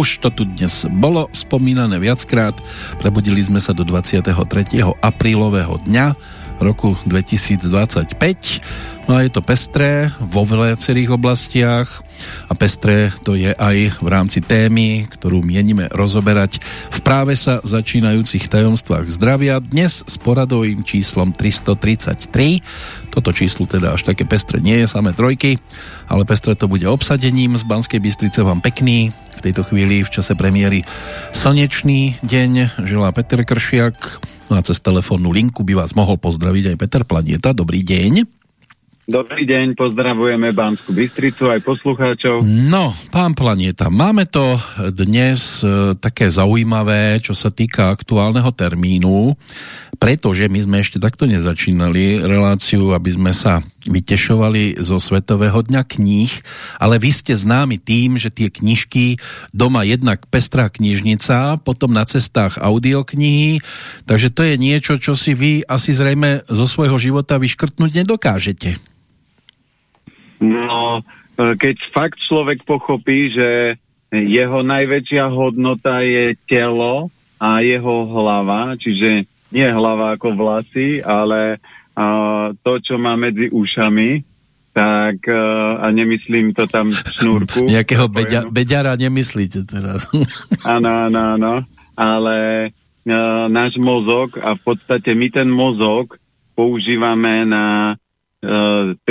Už to tu dnes bolo spomínané viackrát. Prebudili sme sa do 23. aprílového dňa roku 2025 No a je to pestré vo viacerých oblastiach a pestré to je aj v rámci témy, ktorú mienime rozoberať v práve sa začínajúcich tajomstvách zdravia. Dnes s poradovým číslom 333. Toto číslo teda až také pestre nie je, samé trojky, ale pestre to bude obsadením. Z Banskej Bystrice vám pekný, v tejto chvíli v čase premiéry slnečný deň želá Peter Kršiak. No a cez telefónnu linku by vás mohol pozdraviť aj Peter Planieta. Dobrý deň. Dobrý deň, pozdravujeme Bánsku Bystricu aj poslucháčov. No, pán Planieta, máme to dnes e, také zaujímavé, čo sa týka aktuálneho termínu, pretože my sme ešte takto nezačínali reláciu, aby sme sa vytešovali zo Svetového dňa kníh, ale vy ste známi tým, že tie knižky doma jednak pestrá knižnica, potom na cestách audioknihy, takže to je niečo, čo si vy asi zrejme zo svojho života vyškrtnúť nedokážete. No, e, keď fakt človek pochopí, že jeho najväčšia hodnota je telo a jeho hlava, čiže nie hlava ako vlasy, ale a, to, čo má medzi ušami, tak a, e, a nemyslím to tam šnúrku. Nejakého beďa, beďara nemyslíte teraz. áno, áno, áno, ale e, náš mozog a v podstate my ten mozog používame na 3-4%,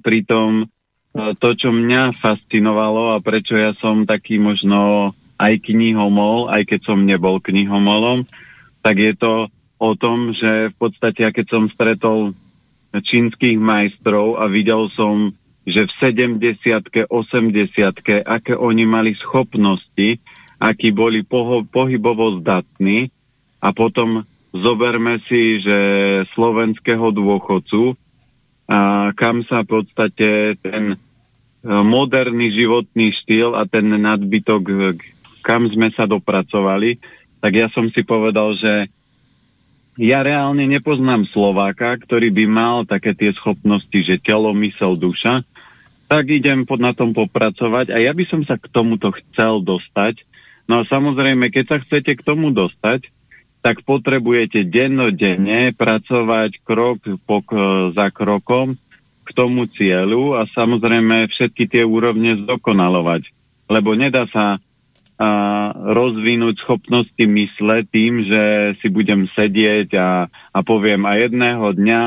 pritom e, to, čo mňa fascinovalo a prečo ja som taký možno aj knihomol, aj keď som nebol knihomolom, tak je to o tom, že v podstate, keď som stretol čínskych majstrov a videl som, že v 70 80 aké oni mali schopnosti, akí boli poho- pohybovo zdatní a potom zoberme si, že slovenského dôchodcu, a kam sa v podstate ten e, moderný životný štýl a ten nadbytok, e, kam sme sa dopracovali, tak ja som si povedal, že ja reálne nepoznám Slováka, ktorý by mal také tie schopnosti, že telo, mysel, duša, tak idem pod na tom popracovať a ja by som sa k tomuto chcel dostať. No a samozrejme, keď sa chcete k tomu dostať, tak potrebujete dennodenne pracovať krok po, za krokom k tomu cieľu a samozrejme všetky tie úrovne zdokonalovať. Lebo nedá sa a, rozvinúť schopnosti mysle tým, že si budem sedieť a, a poviem a jedného dňa,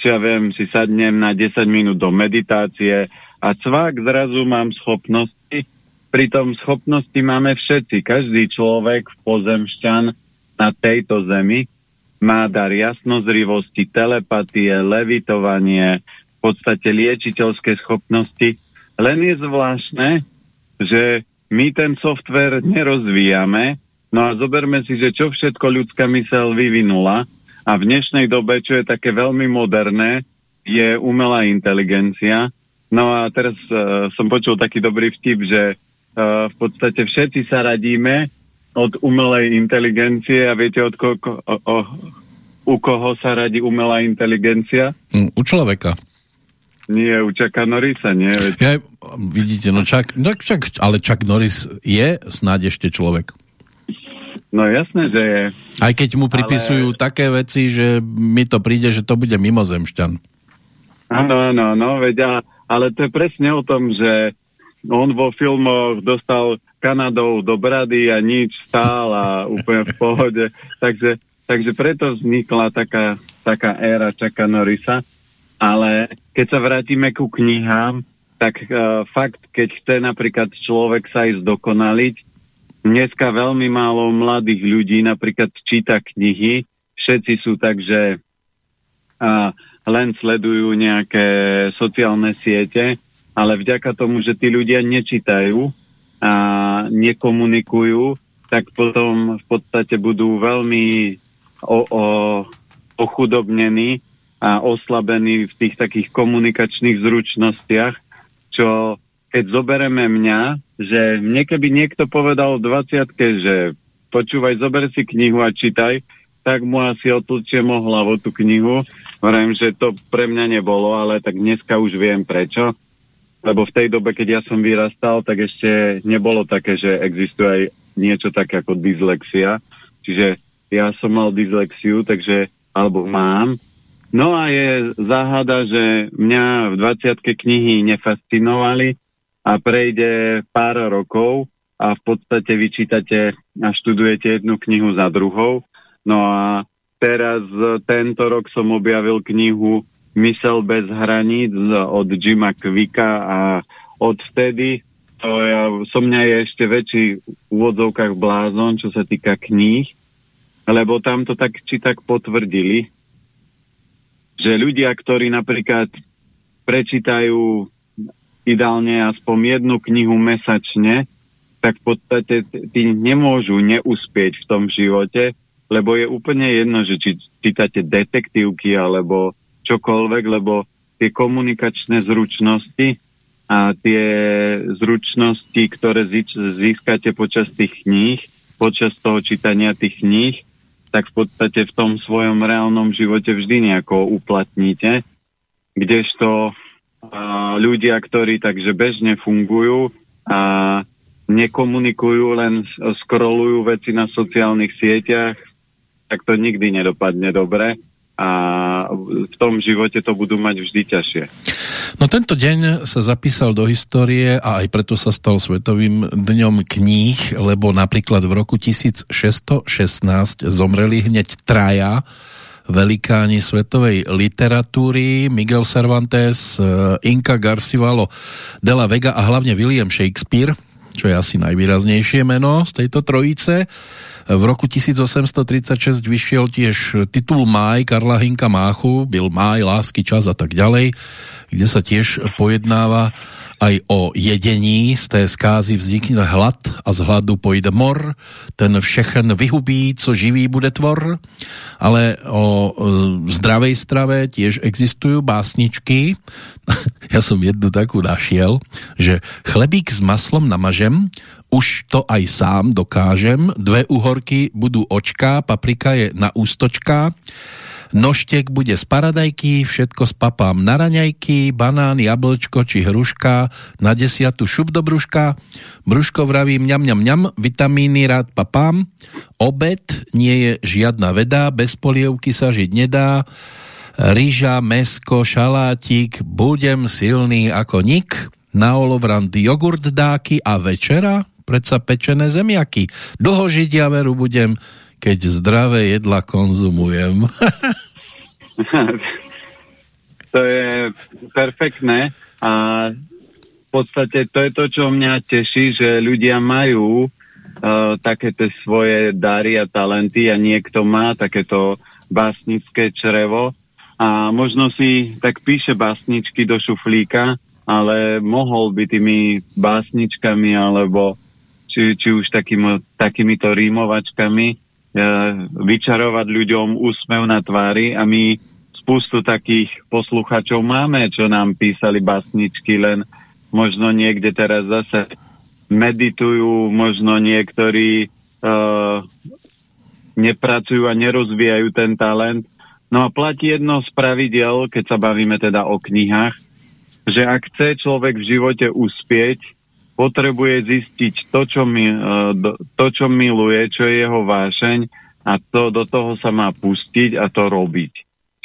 čo ja viem, si sadnem na 10 minút do meditácie a cvak zrazu mám schopnosti. Pritom schopnosti máme všetci. Každý človek, pozemšťan, na tejto zemi má dar jasnozrivosti, telepatie, levitovanie, v podstate liečiteľské schopnosti. Len je zvláštne, že my ten software nerozvíjame, no a zoberme si, že čo všetko ľudská mysel vyvinula a v dnešnej dobe, čo je také veľmi moderné, je umelá inteligencia. No a teraz uh, som počul taký dobrý vtip, že uh, v podstate všetci sa radíme, od umelej inteligencie a viete, od ko, ko, o, o, u koho sa radí umelá inteligencia? Mm, u človeka. Nie, u Čaka Norisa, nie. Veď... Ja, vidíte, no čak, no čak, ale Čak Norris je snáď ešte človek. No jasné, že je. Aj keď mu pripisujú ale... také veci, že mi to príde, že to bude mimozemšťan. Áno, áno, no, veď, ale to je presne o tom, že on vo filmoch dostal Kanadou do brady a nič stál a úplne v pohode. Takže, takže preto vznikla taká, taká éra Čaka Norisa. Ale keď sa vrátime ku knihám, tak uh, fakt, keď chce napríklad človek sa aj zdokonaliť, dneska veľmi málo mladých ľudí napríklad číta knihy, všetci sú tak, že uh, len sledujú nejaké sociálne siete, ale vďaka tomu, že tí ľudia nečítajú, a nekomunikujú, tak potom v podstate budú veľmi o, o, ochudobnení a oslabení v tých takých komunikačných zručnostiach, čo keď zobereme mňa, že niekedy niekto povedal v 20 že počúvaj, zober si knihu a čítaj, tak mu asi otlčiem o hlavu tú knihu. Hovorím, že to pre mňa nebolo, ale tak dneska už viem prečo lebo v tej dobe, keď ja som vyrastal, tak ešte nebolo také, že existuje aj niečo také ako dyslexia. Čiže ja som mal dyslexiu, takže, alebo mám. No a je záhada, že mňa v 20 knihy nefascinovali a prejde pár rokov a v podstate vyčítate a študujete jednu knihu za druhou. No a teraz tento rok som objavil knihu Mysel bez hraníc od Jima Kvika a odvtedy to ja, som mňa je ešte väčší v úvodzovkách blázon, čo sa týka kníh, lebo tam to tak či tak potvrdili, že ľudia, ktorí napríklad prečítajú ideálne aspoň jednu knihu mesačne, tak v podstate tí nemôžu neúspieť v tom živote, lebo je úplne jedno, že či čítate detektívky alebo čokoľvek, lebo tie komunikačné zručnosti a tie zručnosti, ktoré získate počas tých kníh, počas toho čítania tých kníh, tak v podstate v tom svojom reálnom živote vždy nejako uplatníte. Kdežto ľudia, ktorí takže bežne fungujú a nekomunikujú, len scrollujú veci na sociálnych sieťach, tak to nikdy nedopadne dobre a v tom živote to budú mať vždy ťažšie. No tento deň sa zapísal do histórie a aj preto sa stal Svetovým dňom kníh, lebo napríklad v roku 1616 zomreli hneď traja velikáni svetovej literatúry, Miguel Cervantes, eh, Inka Garcivalo de la Vega a hlavne William Shakespeare, čo je asi najvýraznejšie meno z tejto trojice. V roku 1836 vyšiel tiež titul Máj Karla Hinka Máchu, byl Máj, lásky, čas a tak ďalej, kde sa tiež pojednáva aj o jedení, z té zkázy vznikne hlad a z hladu pojde mor, ten všechen vyhubí, co živý bude tvor, ale o zdravej strave tiež existujú básničky. ja som jednu takú našiel, že chlebík s maslom namažem, už to aj sám dokážem, dve uhorky budú očká, paprika je na ústočká, noštek bude z paradajky, všetko spapám na raňajky, banán, jablčko či hruška, na desiatu šup do brúška, brúško vravím mňam, mňam, mňam, vitamíny rád papám, obed nie je žiadna veda, bez polievky sa žiť nedá, rýža, mesko, šalátik, budem silný ako nik, na olovrand jogurt dáky a večera predsa pečené zemiaky. Dlho žiť ja veru budem, keď zdravé jedla konzumujem. to je perfektné a v podstate to je to, čo mňa teší, že ľudia majú uh, také tie svoje dary a talenty a niekto má takéto básnické črevo a možno si tak píše básničky do šuflíka, ale mohol by tými básničkami alebo či, či už takým, takýmito rímovačkami e, vyčarovať ľuďom úsmev na tvári a my spustu takých posluchačov máme, čo nám písali basničky, len možno niekde teraz zase meditujú, možno niektorí e, nepracujú a nerozvíjajú ten talent. No a platí jedno z pravidel, keď sa bavíme teda o knihách, že ak chce človek v živote uspieť, potrebuje zistiť to, čo, mi, e, to, čo miluje, čo je jeho vášeň a to, do toho sa má pustiť a to robiť.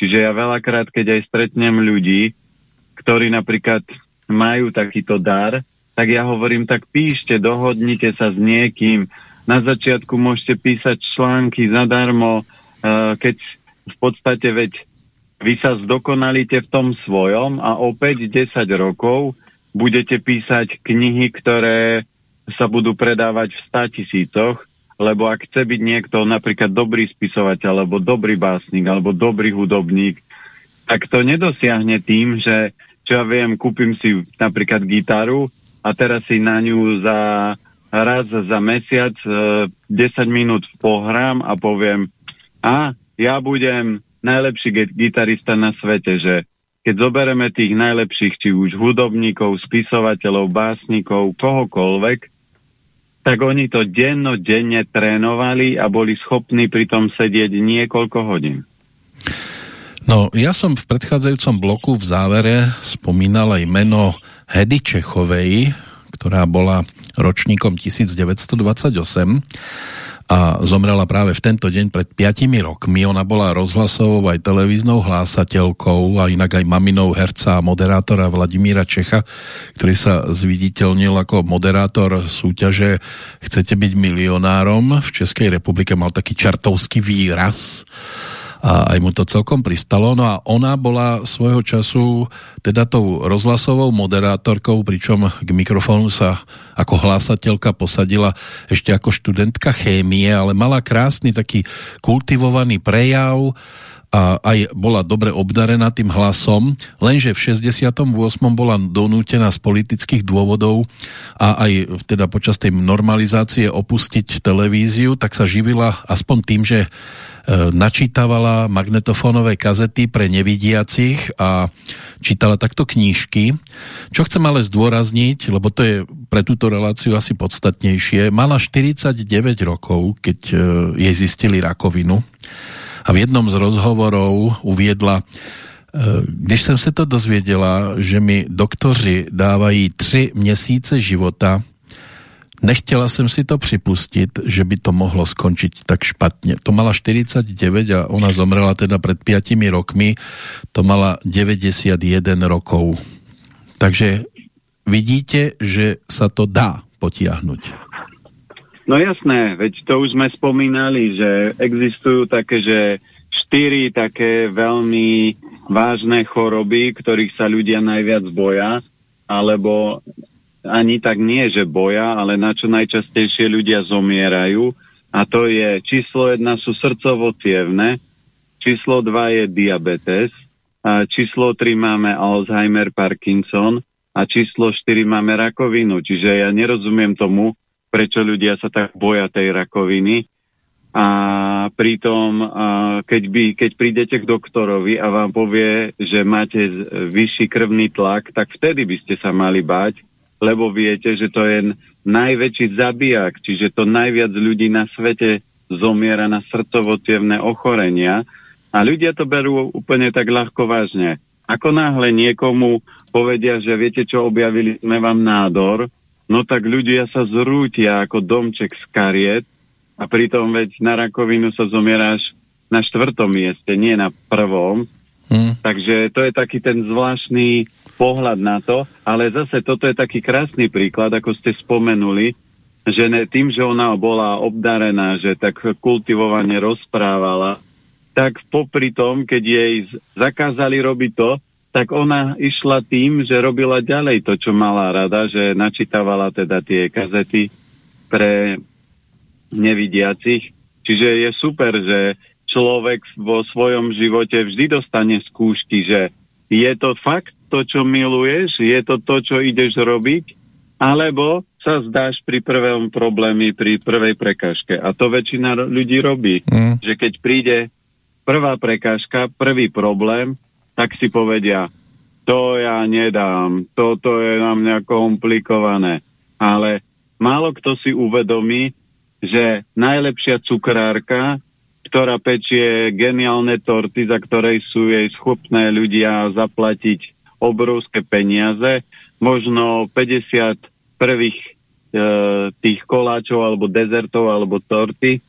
Čiže ja veľakrát, keď aj stretnem ľudí, ktorí napríklad majú takýto dar, tak ja hovorím, tak píšte, dohodnite sa s niekým. Na začiatku môžete písať články zadarmo, e, keď v podstate veď vy sa zdokonalíte v tom svojom a opäť 10 rokov budete písať knihy, ktoré sa budú predávať v 100 tisícoch, lebo ak chce byť niekto napríklad dobrý spisovateľ, alebo dobrý básnik, alebo dobrý hudobník, tak to nedosiahne tým, že čo ja viem, kúpim si napríklad gitaru a teraz si na ňu za raz za mesiac e, 10 minút pohrám a poviem, a ja budem najlepší gitarista na svete, že keď zobereme tých najlepších, či už hudobníkov, spisovateľov, básnikov, kohokoľvek, tak oni to denno, denne trénovali a boli schopní pri tom sedieť niekoľko hodín. No, ja som v predchádzajúcom bloku v závere spomínal aj meno Hedy Čechovej, ktorá bola ročníkom 1928 a zomrela práve v tento deň pred 5 rokmi. Ona bola rozhlasovou aj televíznou hlásateľkou a inak aj maminou herca a moderátora Vladimíra Čecha, ktorý sa zviditeľnil ako moderátor súťaže Chcete byť milionárom. V Českej republike mal taký čartovský výraz a aj mu to celkom pristalo. No a ona bola svojho času teda tou rozhlasovou moderátorkou, pričom k mikrofónu sa ako hlásateľka posadila ešte ako študentka chémie, ale mala krásny taký kultivovaný prejav, a aj bola dobre obdarená tým hlasom, lenže v 68. bola donútená z politických dôvodov a aj teda počas tej normalizácie opustiť televíziu, tak sa živila aspoň tým, že načítavala magnetofónové kazety pre nevidiacich a čítala takto knížky. Čo chcem ale zdôrazniť, lebo to je pre túto reláciu asi podstatnejšie, mala 49 rokov, keď e, jej zistili rakovinu a v jednom z rozhovorov uviedla, e, když jsem se to dozvěděla, že mi doktoři dávají tři měsíce života, Nechtěla jsem si to připustit, že by to mohlo skončiť tak špatne. To mala 49 a ona zomrela teda pred 5 rokmi. To mala 91 rokov. Takže vidíte, že sa to dá potiahnuť. No jasné, veď to už sme spomínali, že existujú také, že štyri také veľmi vážne choroby, ktorých sa ľudia najviac boja, alebo ani tak nie, že boja, ale na čo najčastejšie ľudia zomierajú. A to je číslo jedna sú srdcovo číslo dva je diabetes, a číslo tri máme Alzheimer, Parkinson a číslo 4 máme rakovinu. Čiže ja nerozumiem tomu, prečo ľudia sa tak boja tej rakoviny. A pritom, keď, by, keď prídete k doktorovi a vám povie, že máte vyšší krvný tlak, tak vtedy by ste sa mali báť, lebo viete, že to je najväčší zabijak, čiže to najviac ľudí na svete zomiera na srdcovo ochorenia a ľudia to berú úplne tak ľahko vážne. Ako náhle niekomu povedia, že viete čo, objavili sme vám nádor, no tak ľudia sa zrútia ako domček z kariet a pritom veď na rakovinu sa zomieráš na štvrtom mieste, nie na prvom. Hmm. Takže to je taký ten zvláštny pohľad na to, ale zase toto je taký krásny príklad, ako ste spomenuli, že ne, tým, že ona bola obdarená, že tak kultivovane rozprávala, tak popri tom, keď jej zakázali robiť to, tak ona išla tým, že robila ďalej to, čo mala rada, že načítavala teda tie kazety pre nevidiacich. Čiže je super, že človek vo svojom živote vždy dostane skúšky, že je to fakt to, čo miluješ? Je to to, čo ideš robiť? Alebo sa zdáš pri prvom probléme, pri prvej prekážke. A to väčšina ľudí robí. Mm. Že keď príde prvá prekážka, prvý problém, tak si povedia, to ja nedám, toto je na mňa komplikované. Ale málo kto si uvedomí, že najlepšia cukrárka, ktorá pečie geniálne torty, za ktorej sú jej schopné ľudia zaplatiť obrovské peniaze, možno 50 prvých e, tých koláčov alebo dezertov alebo torty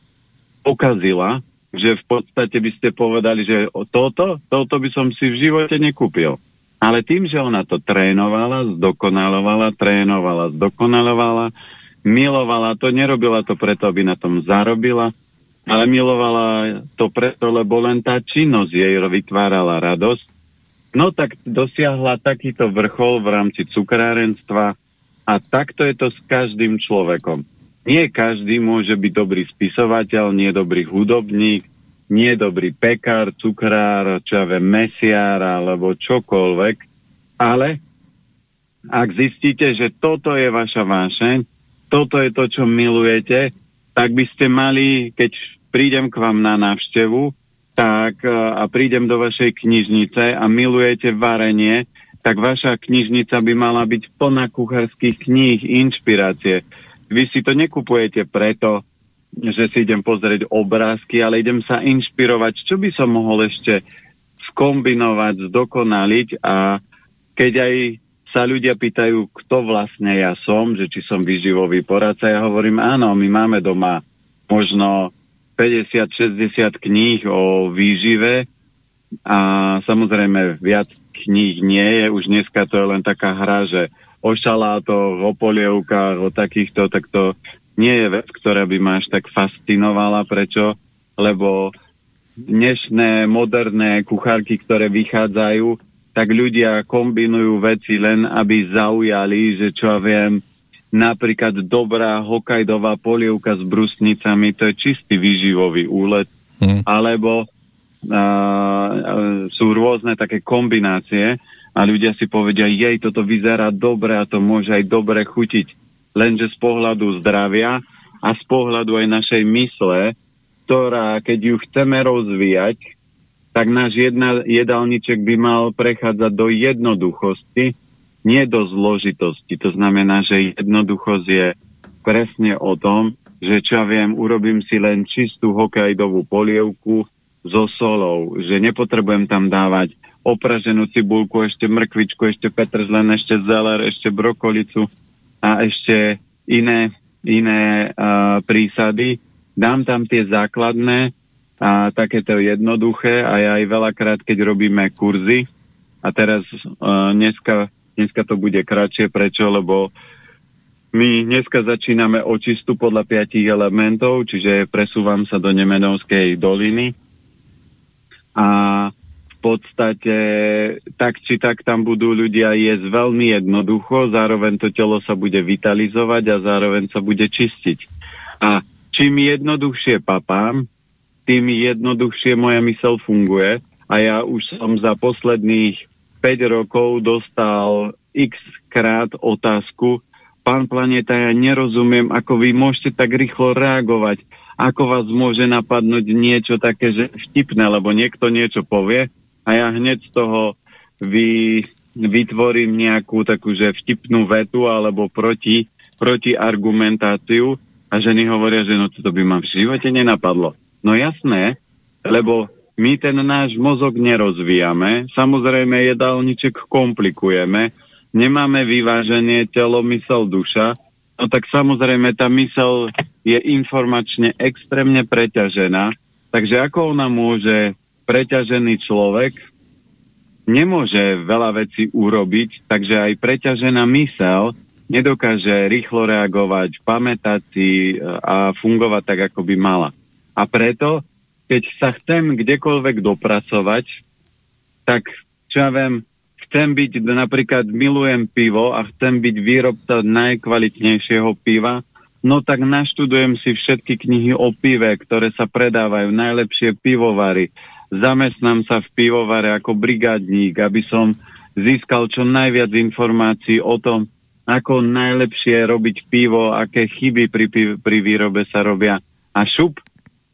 pokazila, že v podstate by ste povedali, že toto, toto by som si v živote nekúpil. Ale tým, že ona to trénovala, zdokonalovala, trénovala, zdokonalovala, milovala to, nerobila to preto, aby na tom zarobila, ale milovala to preto, lebo len tá činnosť jej vytvárala radosť No tak dosiahla takýto vrchol v rámci cukrárenstva a takto je to s každým človekom. Nie každý môže byť dobrý spisovateľ, nie dobrý hudobník, nie dobrý pekár, cukrár, čo ja viem, mesiár alebo čokoľvek, ale ak zistíte, že toto je vaša vášeň, toto je to, čo milujete, tak by ste mali, keď prídem k vám na návštevu, tak e, a prídem do vašej knižnice a milujete varenie, tak vaša knižnica by mala byť plná kuchárských kníh, inšpirácie. Vy si to nekupujete preto, že si idem pozrieť obrázky, ale idem sa inšpirovať, čo by som mohol ešte skombinovať, zdokonaliť a keď aj sa ľudia pýtajú, kto vlastne ja som, že či som výživový poradca, ja hovorím, áno, my máme doma možno 50-60 kníh o výžive a samozrejme viac kníh nie je, už dneska to je len taká hra, že o šalátoch, o polievkách, o takýchto, tak to nie je vec, ktorá by ma až tak fascinovala. Prečo? Lebo dnešné moderné kuchárky, ktoré vychádzajú, tak ľudia kombinujú veci len, aby zaujali, že čo ja viem, napríklad dobrá hokajdová polievka s brusnicami, to je čistý výživový úlet, mm. alebo a, sú rôzne také kombinácie a ľudia si povedia, jej, toto vyzerá dobre a to môže aj dobre chutiť. Lenže z pohľadu zdravia a z pohľadu aj našej mysle, ktorá, keď ju chceme rozvíjať, tak náš jedna, jedálniček by mal prechádzať do jednoduchosti, nie do zložitosti. To znamená, že jednoduchosť je presne o tom, že čo ja viem, urobím si len čistú hokejdovú polievku so solou, že nepotrebujem tam dávať opraženú cibulku, ešte mrkvičku, ešte petržlen, ešte zeler, ešte brokolicu a ešte iné, iné uh, prísady. Dám tam tie základné a takéto jednoduché a ja aj veľakrát, keď robíme kurzy a teraz uh, dneska, dneska to bude kratšie, prečo? Lebo my dneska začíname očistu podľa piatich elementov, čiže presúvam sa do Nemenovskej doliny a v podstate tak či tak tam budú ľudia jesť veľmi jednoducho, zároveň to telo sa bude vitalizovať a zároveň sa bude čistiť. A čím jednoduchšie papám, tým jednoduchšie moja mysel funguje a ja už som za posledných 5 rokov dostal x krát otázku, pán Planeta, ja nerozumiem, ako vy môžete tak rýchlo reagovať, ako vás môže napadnúť niečo také, že vtipné, lebo niekto niečo povie a ja hneď z toho vy, vytvorím nejakú takú, že vtipnú vetu alebo proti, proti argumentáciu. A ženy hovoria, že no to by ma v živote nenapadlo. No jasné, lebo my ten náš mozog nerozvíjame, samozrejme jedálniček komplikujeme, nemáme vyváženie telo, mysel, duša, no tak samozrejme tá mysel je informačne extrémne preťažená, takže ako ona môže preťažený človek nemôže veľa vecí urobiť, takže aj preťažená mysel nedokáže rýchlo reagovať, pamätať si e, a fungovať tak, ako by mala. A preto, keď sa chcem kdekoľvek dopracovať, tak čo ja viem, chcem byť, napríklad milujem pivo a chcem byť výrobca najkvalitnejšieho piva, no tak naštudujem si všetky knihy o pive, ktoré sa predávajú, najlepšie pivovary. Zamestnám sa v pivovare ako brigádník, aby som získal čo najviac informácií o tom, ako najlepšie robiť pivo, aké chyby pri, pri výrobe sa robia. A šup,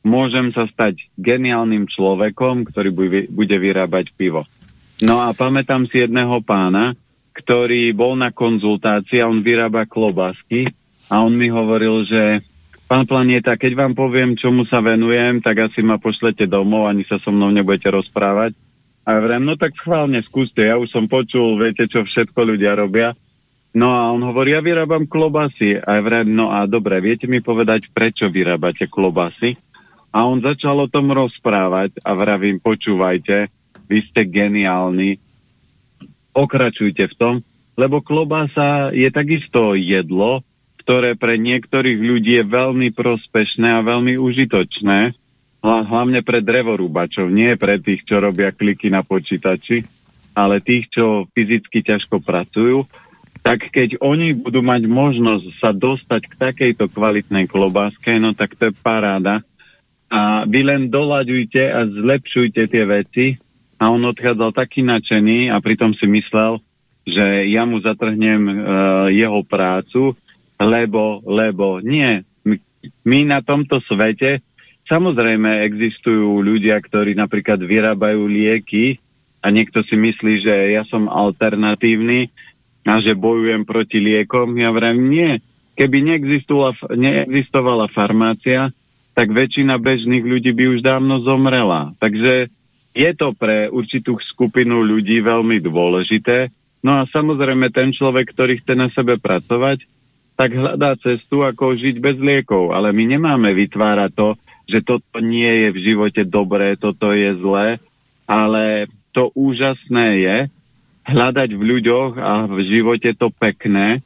môžem sa stať geniálnym človekom, ktorý bude vyrábať pivo. No a pamätám si jedného pána, ktorý bol na konzultácii a on vyrába klobásky a on mi hovoril, že pán Planieta, keď vám poviem, čomu sa venujem, tak asi ma pošlete domov, ani sa so mnou nebudete rozprávať. A ja vrem, no tak schválne skúste, ja už som počul, viete, čo všetko ľudia robia. No a on hovorí, ja vyrábam klobasy. A ja vrem, no a dobre, viete mi povedať, prečo vyrábate klobasy? A on začal o tom rozprávať a vravím, počúvajte, vy ste geniálni, okračujte v tom, lebo klobasa je takisto jedlo, ktoré pre niektorých ľudí je veľmi prospešné a veľmi užitočné, hlavne pre drevorúbačov, nie pre tých, čo robia kliky na počítači, ale tých, čo fyzicky ťažko pracujú, tak keď oni budú mať možnosť sa dostať k takejto kvalitnej klobáske, no tak to je paráda a vy len doľaďujte a zlepšujte tie veci a on odchádzal taký nadšený a pritom si myslel, že ja mu zatrhnem uh, jeho prácu, lebo, lebo nie. My, my na tomto svete, samozrejme existujú ľudia, ktorí napríklad vyrábajú lieky a niekto si myslí, že ja som alternatívny a že bojujem proti liekom. Ja vrem, nie. Keby neexistovala, neexistovala farmácia, tak väčšina bežných ľudí by už dávno zomrela. Takže je to pre určitú skupinu ľudí veľmi dôležité. No a samozrejme ten človek, ktorý chce na sebe pracovať, tak hľadá cestu, ako žiť bez liekov. Ale my nemáme vytvárať to, že toto nie je v živote dobré, toto je zlé, ale to úžasné je hľadať v ľuďoch a v živote to pekné.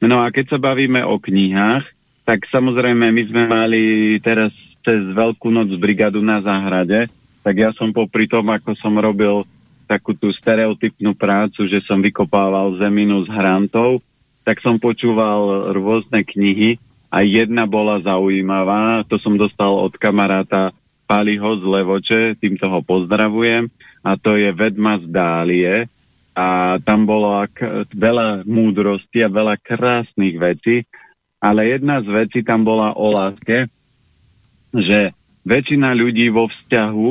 No a keď sa bavíme o knihách, tak samozrejme my sme mali teraz cez Veľkú noc brigadu na záhrade, tak ja som popri tom, ako som robil takú tú stereotypnú prácu, že som vykopával zeminu z hrantov, tak som počúval rôzne knihy a jedna bola zaujímavá, to som dostal od kamaráta Paliho z Levoče, týmto ho pozdravujem, a to je Vedma z Dálie. A tam bolo ak, veľa múdrosti a veľa krásnych vecí, ale jedna z vecí tam bola o láske, že väčšina ľudí vo vzťahu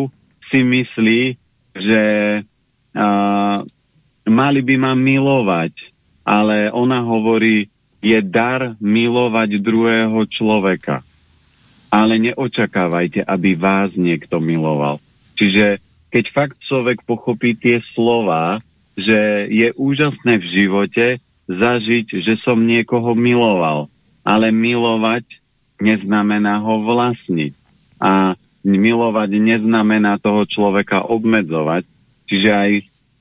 si myslí, že a, mali by ma milovať, ale ona hovorí, je dar milovať druhého človeka. Ale neočakávajte, aby vás niekto miloval. Čiže keď fakt človek pochopí tie slova, že je úžasné v živote zažiť, že som niekoho miloval. Ale milovať neznamená ho vlastniť. A milovať neznamená toho človeka obmedzovať. Čiže aj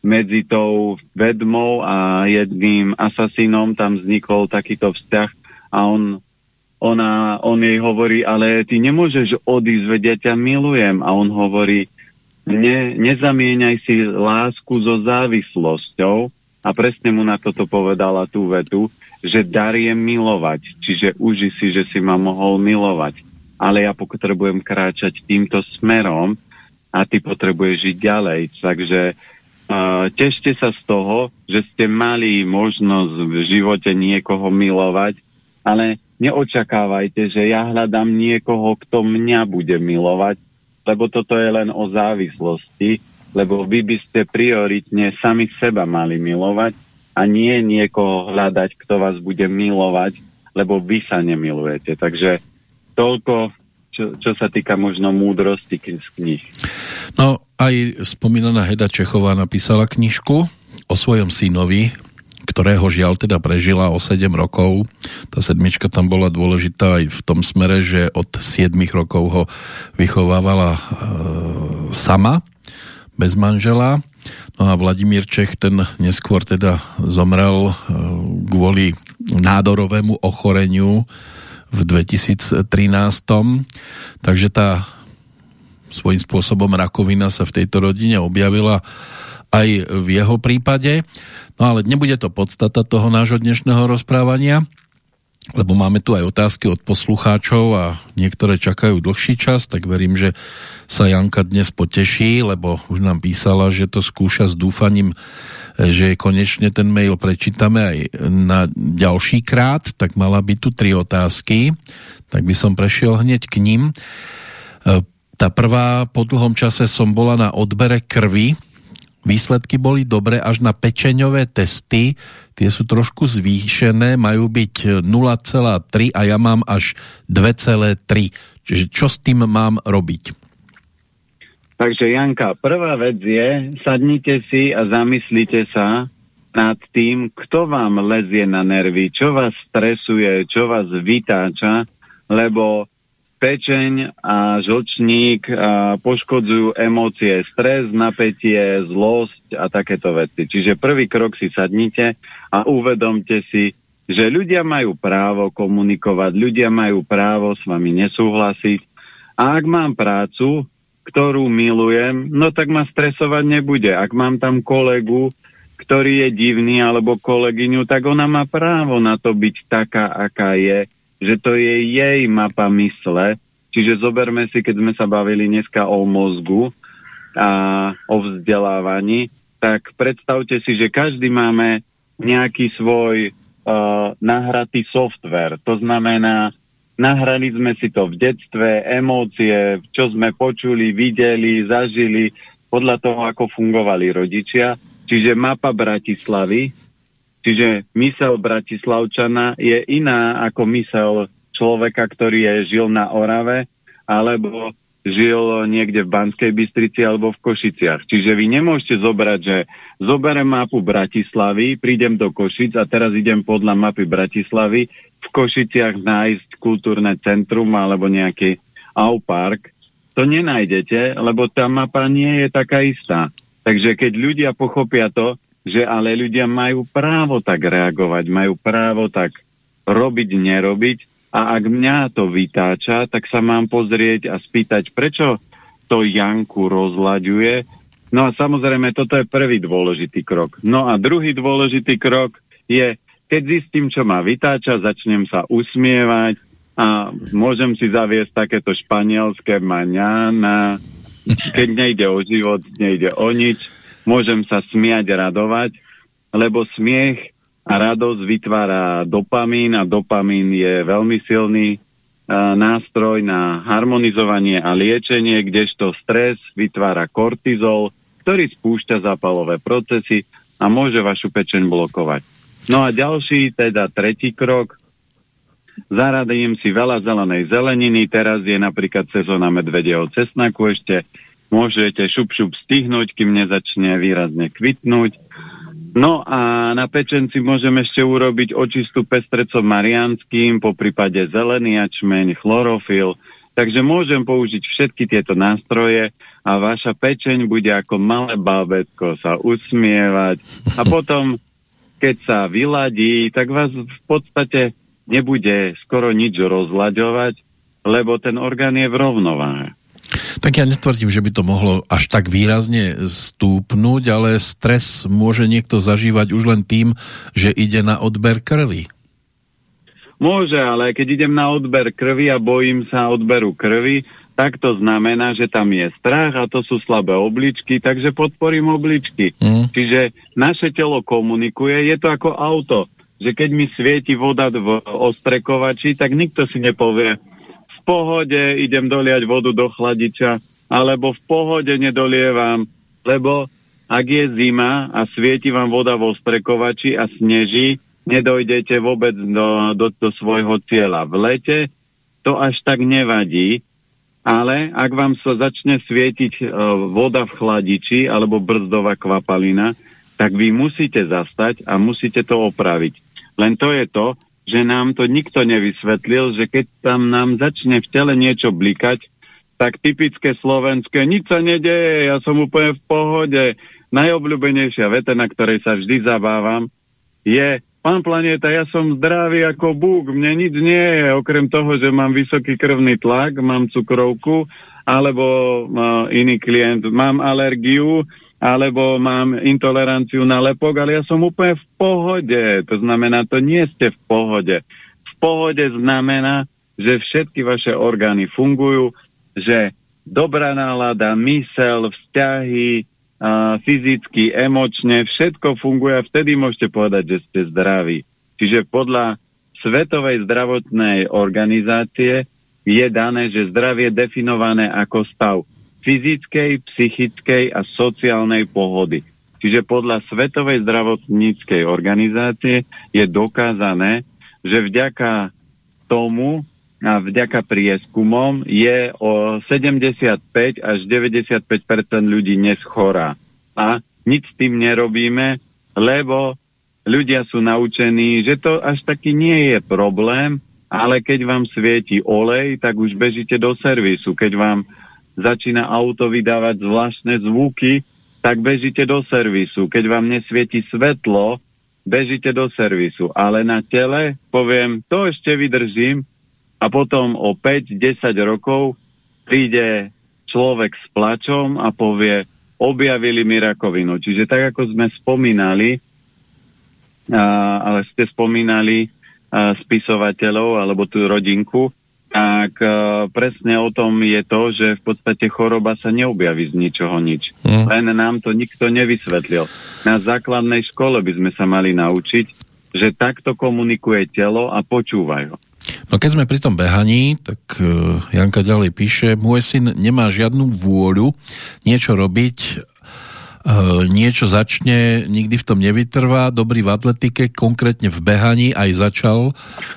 medzi tou vedmou a jedným asasínom tam vznikol takýto vzťah a on, ona, on jej hovorí, ale ty nemôžeš odísť, vedia ťa milujem. A on hovorí, ne, nezamieňaj si lásku so závislosťou a presne mu na toto povedala tú vetu, že dar je milovať, čiže uži si, že si ma mohol milovať. Ale ja potrebujem kráčať týmto smerom a ty potrebuješ žiť ďalej. Takže Uh, tešte sa z toho, že ste mali možnosť v živote niekoho milovať, ale neočakávajte, že ja hľadám niekoho, kto mňa bude milovať, lebo toto je len o závislosti, lebo vy by ste prioritne sami seba mali milovať a nie niekoho hľadať, kto vás bude milovať, lebo vy sa nemilujete. Takže toľko čo, čo sa týka možno múdrosti z knih. No, aj spomínaná Heda Čechová napísala knižku o svojom synovi, ktorého žiaľ teda prežila o 7 rokov. Tá sedmička tam bola dôležitá aj v tom smere, že od 7 rokov ho vychovávala e, sama, bez manžela. No a Vladimír Čech ten neskôr teda zomrel e, kvôli nádorovému ochoreniu v 2013. Takže tá svojím spôsobom rakovina sa v tejto rodine objavila aj v jeho prípade. No ale nebude to podstata toho nášho dnešného rozprávania, lebo máme tu aj otázky od poslucháčov a niektoré čakajú dlhší čas, tak verím, že sa Janka dnes poteší, lebo už nám písala, že to skúša s dúfaním že konečne ten mail prečítame aj na ďalší krát, tak mala by tu tri otázky, tak by som prešiel hneď k ním. E, tá prvá, po dlhom čase som bola na odbere krvi, výsledky boli dobré až na pečeňové testy, tie sú trošku zvýšené, majú byť 0,3 a ja mám až 2,3. Čiže čo s tým mám robiť? Takže Janka, prvá vec je, sadnite si a zamyslite sa nad tým, kto vám lezie na nervy, čo vás stresuje, čo vás vytáča, lebo pečeň a žlčník a poškodzujú emócie, stres, napätie, zlosť a takéto veci. Čiže prvý krok si sadnite a uvedomte si, že ľudia majú právo komunikovať, ľudia majú právo s vami nesúhlasiť a ak mám prácu, ktorú milujem, no tak ma stresovať nebude. Ak mám tam kolegu, ktorý je divný, alebo kolegyňu, tak ona má právo na to byť taká, aká je, že to je jej mapa mysle. Čiže zoberme si, keď sme sa bavili dneska o mozgu a o vzdelávaní, tak predstavte si, že každý máme nejaký svoj uh, nahratý software. To znamená, Nahrali sme si to v detstve, emócie, čo sme počuli, videli, zažili, podľa toho, ako fungovali rodičia. Čiže mapa Bratislavy, čiže mysel Bratislavčana je iná ako mysel človeka, ktorý je žil na Orave, alebo žil niekde v Banskej Bystrici alebo v Košiciach. Čiže vy nemôžete zobrať, že zoberiem mapu Bratislavy, prídem do Košic a teraz idem podľa mapy Bratislavy v Košiciach nájsť kultúrne centrum alebo nejaký Aupark. To nenájdete, lebo tá mapa nie je taká istá. Takže keď ľudia pochopia to, že ale ľudia majú právo tak reagovať, majú právo tak robiť, nerobiť, a ak mňa to vytáča, tak sa mám pozrieť a spýtať, prečo to Janku rozlaďuje. No a samozrejme, toto je prvý dôležitý krok. No a druhý dôležitý krok je, keď zistím, čo ma vytáča, začnem sa usmievať a môžem si zaviesť takéto španielské maňana, keď nejde o život, nejde o nič, môžem sa smiať, radovať, lebo smiech a radosť vytvára dopamín a dopamín je veľmi silný uh, nástroj na harmonizovanie a liečenie, kdežto stres vytvára kortizol, ktorý spúšťa zápalové procesy a môže vašu pečeň blokovať. No a ďalší, teda tretí krok, zaradím si veľa zelenej zeleniny, teraz je napríklad sezóna medvedieho cesnaku. Ešte, môžete šup šup stihnúť, kým nezačne výrazne kvitnúť. No a na pečenci môžeme ešte urobiť očistú pestrecom marianským, po prípade zelený ačmeň, chlorofil. Takže môžem použiť všetky tieto nástroje a vaša pečeň bude ako malé bábetko sa usmievať a potom, keď sa vyladí, tak vás v podstate nebude skoro nič rozlaďovať, lebo ten orgán je v rovnováhe. Tak ja netvrdím, že by to mohlo až tak výrazne stúpnuť, ale stres môže niekto zažívať už len tým, že ide na odber krvi. Môže, ale keď idem na odber krvi a bojím sa odberu krvi, tak to znamená, že tam je strach a to sú slabé obličky, takže podporím obličky. Mm. Čiže naše telo komunikuje, je to ako auto, že keď mi svieti voda v ostrekovači, tak nikto si nepovie, pohode idem doliať vodu do chladiča, alebo v pohode nedolievam, lebo ak je zima a svieti vám voda vo strekovači a sneží, nedojdete vôbec do, do, do svojho cieľa. V lete to až tak nevadí, ale ak vám sa začne svietiť e, voda v chladiči alebo brzdová kvapalina, tak vy musíte zastať a musíte to opraviť. Len to je to, že nám to nikto nevysvetlil, že keď tam nám začne v tele niečo blikať, tak typické slovenské, nič sa nedeje, ja som úplne v pohode. Najobľúbenejšia veta, na ktorej sa vždy zabávam, je Pán Planeta, ja som zdravý ako Búk, mne nič nie je, okrem toho, že mám vysoký krvný tlak, mám cukrovku, alebo uh, iný klient, mám alergiu, alebo mám intoleranciu na lepok, ale ja som úplne v pohode. To znamená, to nie ste v pohode. V pohode znamená, že všetky vaše orgány fungujú, že dobrá nálada, mysel, vzťahy, a, fyzicky, emočne, všetko funguje a vtedy môžete povedať, že ste zdraví. Čiže podľa Svetovej zdravotnej organizácie je dané, že zdravie je definované ako stav fyzickej, psychickej a sociálnej pohody. Čiže podľa Svetovej zdravotníckej organizácie je dokázané, že vďaka tomu a vďaka prieskumom je o 75 až 95% ľudí neschorá. A nič s tým nerobíme, lebo ľudia sú naučení, že to až taký nie je problém, ale keď vám svieti olej, tak už bežíte do servisu. Keď vám začína auto vydávať zvláštne zvuky, tak bežíte do servisu. Keď vám nesvieti svetlo, bežíte do servisu. Ale na tele poviem, to ešte vydržím a potom o 5-10 rokov príde človek s plačom a povie, objavili mi rakovinu. Čiže tak, ako sme spomínali, a, ale ste spomínali a, spisovateľov alebo tú rodinku, tak uh, presne o tom je to, že v podstate choroba sa neobjaví z ničoho nič. Mm. Len nám to nikto nevysvetlil. Na základnej škole by sme sa mali naučiť, že takto komunikuje telo a počúvajú. No keď sme pri tom behaní, tak uh, Janka ďalej píše, môj syn nemá žiadnu vôľu niečo robiť niečo začne, nikdy v tom nevytrvá, dobrý v atletike, konkrétne v behaní aj začal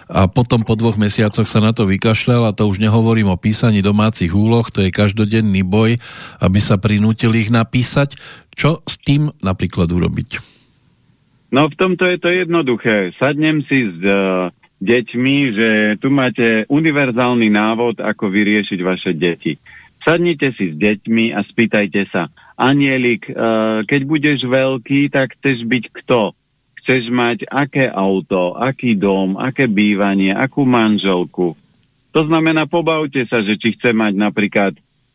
a potom po dvoch mesiacoch sa na to vykašľal a to už nehovorím o písaní domácich úloh, to je každodenný boj, aby sa prinútili ich napísať. Čo s tým napríklad urobiť? No v tomto je to jednoduché. Sadnem si s uh, deťmi, že tu máte univerzálny návod, ako vyriešiť vaše deti. Sadnite si s deťmi a spýtajte sa, Anielik, uh, keď budeš veľký, tak chceš byť kto? Chceš mať aké auto, aký dom, aké bývanie, akú manželku? To znamená, pobavte sa, že či chce mať napríklad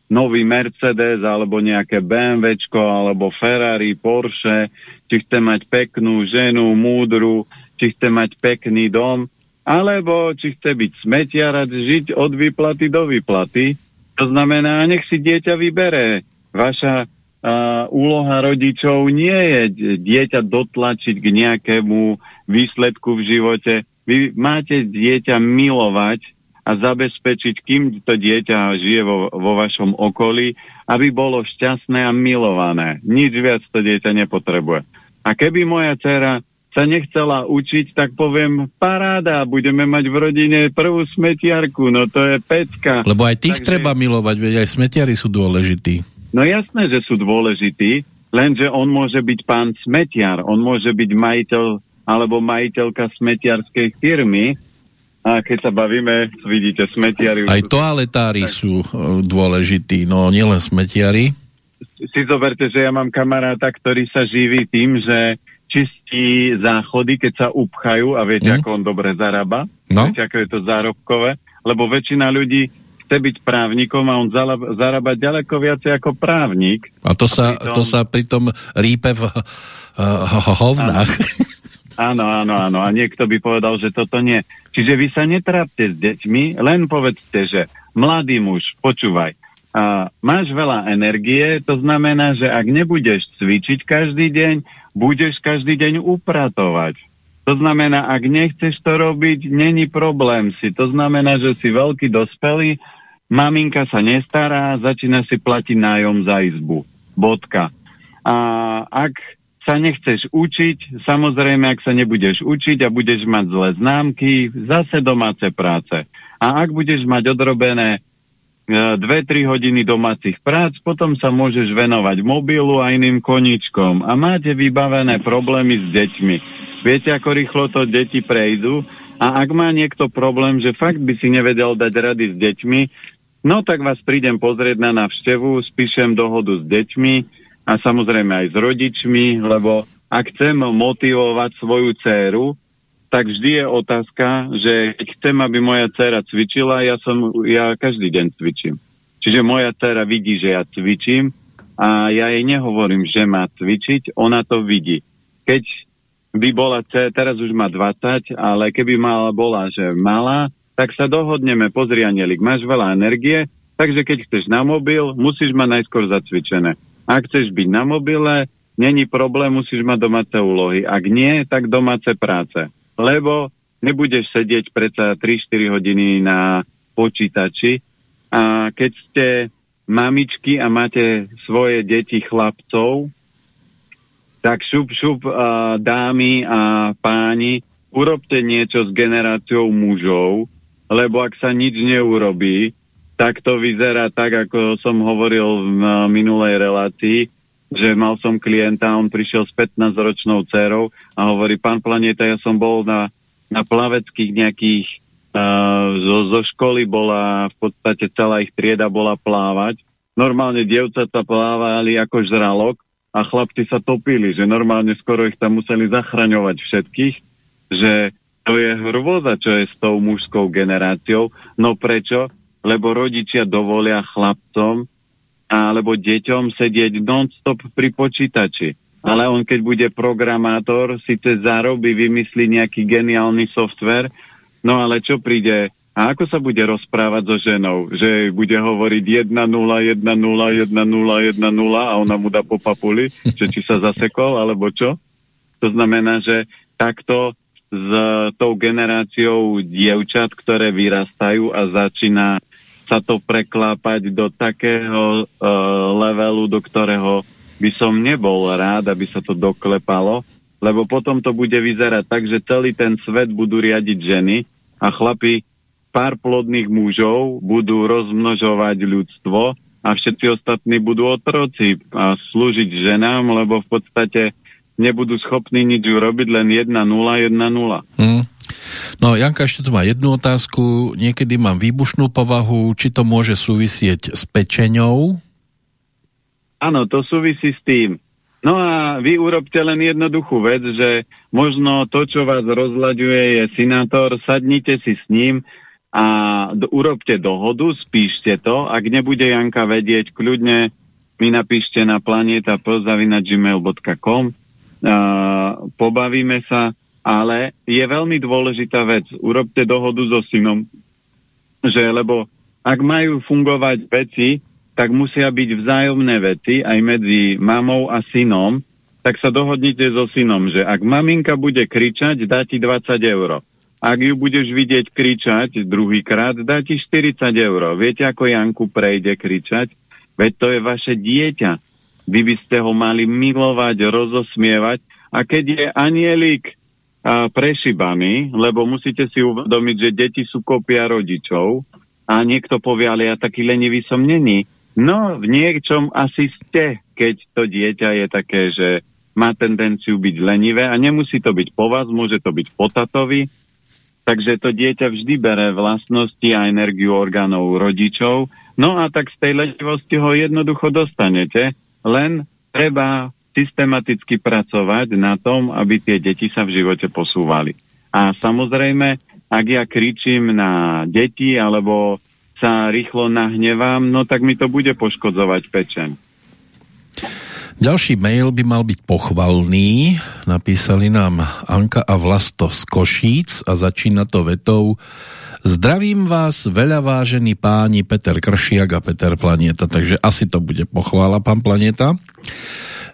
nový Mercedes, alebo nejaké BMWčko, alebo Ferrari, Porsche, či chce mať peknú ženu, múdru, či chce mať pekný dom, alebo či chce byť smetiar a žiť od výplaty do výplaty. To znamená, nech si dieťa vybere. Vaša uh, úloha rodičov nie je dieťa dotlačiť k nejakému výsledku v živote. Vy máte dieťa milovať a zabezpečiť, kým to dieťa žije vo, vo vašom okolí, aby bolo šťastné a milované. Nič viac to dieťa nepotrebuje. A keby moja dcera sa nechcela učiť, tak poviem, paráda, budeme mať v rodine prvú smetiarku, no to je pecka. Lebo aj tých Takže... treba milovať, veď aj smetiari sú dôležití. No jasné, že sú dôležití, lenže on môže byť pán smetiar, on môže byť majiteľ alebo majiteľka smetiarskej firmy, a keď sa bavíme, vidíte, smetiari... Aj toaletári tak. sú e, dôležití, no nielen smetiari. Si zoberte, že ja mám kamaráta, ktorý sa živí tým, že čistí záchody, keď sa upchajú a viete, mm. ako on dobre zarába. No. Viete, ako je to zárobkové. Lebo väčšina ľudí chce byť právnikom a on zarába ďaleko viacej ako právnik. A to, a sa, pritom... to sa pritom rípe v uh, hovnách. Áno, áno, áno. A niekto by povedal, že toto nie. Čiže vy sa netrápte s deťmi, len povedzte, že mladý muž, počúvaj, a máš veľa energie, to znamená, že ak nebudeš cvičiť každý deň, budeš každý deň upratovať. To znamená, ak nechceš to robiť, není problém si. To znamená, že si veľký dospelý, maminka sa nestará, začína si platiť nájom za izbu. Bodka. A ak sa nechceš učiť, samozrejme, ak sa nebudeš učiť a budeš mať zlé známky, zase domáce práce. A ak budeš mať odrobené 2-3 e, hodiny domácich prác, potom sa môžeš venovať mobilu a iným koničkom a máte vybavené problémy s deťmi. Viete, ako rýchlo to deti prejdú a ak má niekto problém, že fakt by si nevedel dať rady s deťmi, no tak vás prídem pozrieť na návštevu, spíšem dohodu s deťmi a samozrejme aj s rodičmi, lebo ak chcem motivovať svoju dceru, tak vždy je otázka, že keď chcem, aby moja dcera cvičila, ja, som, ja každý deň cvičím. Čiže moja dcera vidí, že ja cvičím a ja jej nehovorím, že má cvičiť, ona to vidí. Keď by bola, teraz už má 20, ale keby mala, bola, že malá, tak sa dohodneme, pozri Anielik, máš veľa energie, takže keď chceš na mobil, musíš mať najskôr zacvičené. Ak chceš byť na mobile, není problém, musíš mať domáce úlohy. Ak nie, tak domáce práce lebo nebudeš sedieť predsa 3-4 hodiny na počítači a keď ste mamičky a máte svoje deti chlapcov, tak šup, šup dámy a páni, urobte niečo s generáciou mužov, lebo ak sa nič neurobí, tak to vyzerá tak, ako som hovoril v minulej relácii, že mal som klienta, on prišiel s 15-ročnou dcerou a hovorí, pán Planeta, ja som bol na, na plaveckých nejakých, uh, zo, zo školy bola, v podstate celá ich trieda bola plávať. Normálne dievčatá plávali ako žralok a chlapci sa topili, že normálne skoro ich tam museli zachraňovať všetkých, že to je hrôza, čo je s tou mužskou generáciou. No prečo? Lebo rodičia dovolia chlapcom, alebo deťom sedieť non-stop pri počítači. Ale on, keď bude programátor, síce zarobí, vymyslí nejaký geniálny software, no ale čo príde a ako sa bude rozprávať so ženou? Že bude hovoriť 1-0, 1-0, 1-0, 1-0 a ona mu dá po papuli, že či sa zasekol, alebo čo? To znamená, že takto s tou generáciou dievčat, ktoré vyrastajú a začína sa to preklápať do takého uh, levelu, do ktorého, by som nebol rád, aby sa to doklepalo, lebo potom to bude vyzerať tak, že celý ten svet budú riadiť ženy a chlapi pár plodných mužov budú rozmnožovať ľudstvo a všetci ostatní budú otroci a slúžiť ženám, lebo v podstate nebudú schopní nič urobiť, len 1-0, 1-0. Hmm. No, Janka ešte tu má jednu otázku. Niekedy mám výbušnú povahu, či to môže súvisieť s pečeňou? Áno, to súvisí s tým. No a vy urobte len jednoduchú vec, že možno to, čo vás rozlaďuje, je sinátor, sadnite si s ním a do, urobte dohodu, spíšte to. Ak nebude Janka vedieť, kľudne mi napíšte na planeta.gmail.com uh, pobavíme sa, ale je veľmi dôležitá vec. Urobte dohodu so synom, že lebo ak majú fungovať veci, tak musia byť vzájomné veci aj medzi mamou a synom, tak sa dohodnite so synom, že ak maminka bude kričať, dá ti 20 eur. Ak ju budeš vidieť kričať druhýkrát, dá ti 40 eur. Viete, ako Janku prejde kričať? Veď to je vaše dieťa. Vy by ste ho mali milovať, rozosmievať. A keď je anielik a, prešibaný, lebo musíte si uvedomiť, že deti sú kopia rodičov a niekto povie, ale ja taký lenivý som není No, v niečom asi ste, keď to dieťa je také, že má tendenciu byť lenivé a nemusí to byť po vás, môže to byť po tatovi. Takže to dieťa vždy bere vlastnosti a energiu orgánov rodičov. No a tak z tej lenivosti ho jednoducho dostanete, len treba systematicky pracovať na tom, aby tie deti sa v živote posúvali. A samozrejme, ak ja kričím na deti alebo sa rýchlo nahnevám, no tak mi to bude poškodzovať pečen. Ďalší mail by mal byť pochvalný. Napísali nám Anka a Vlasto z Košíc a začína to vetou Zdravím vás, veľa vážení páni Peter Kršiak a Peter Planeta, takže asi to bude pochvála, pán Planeta.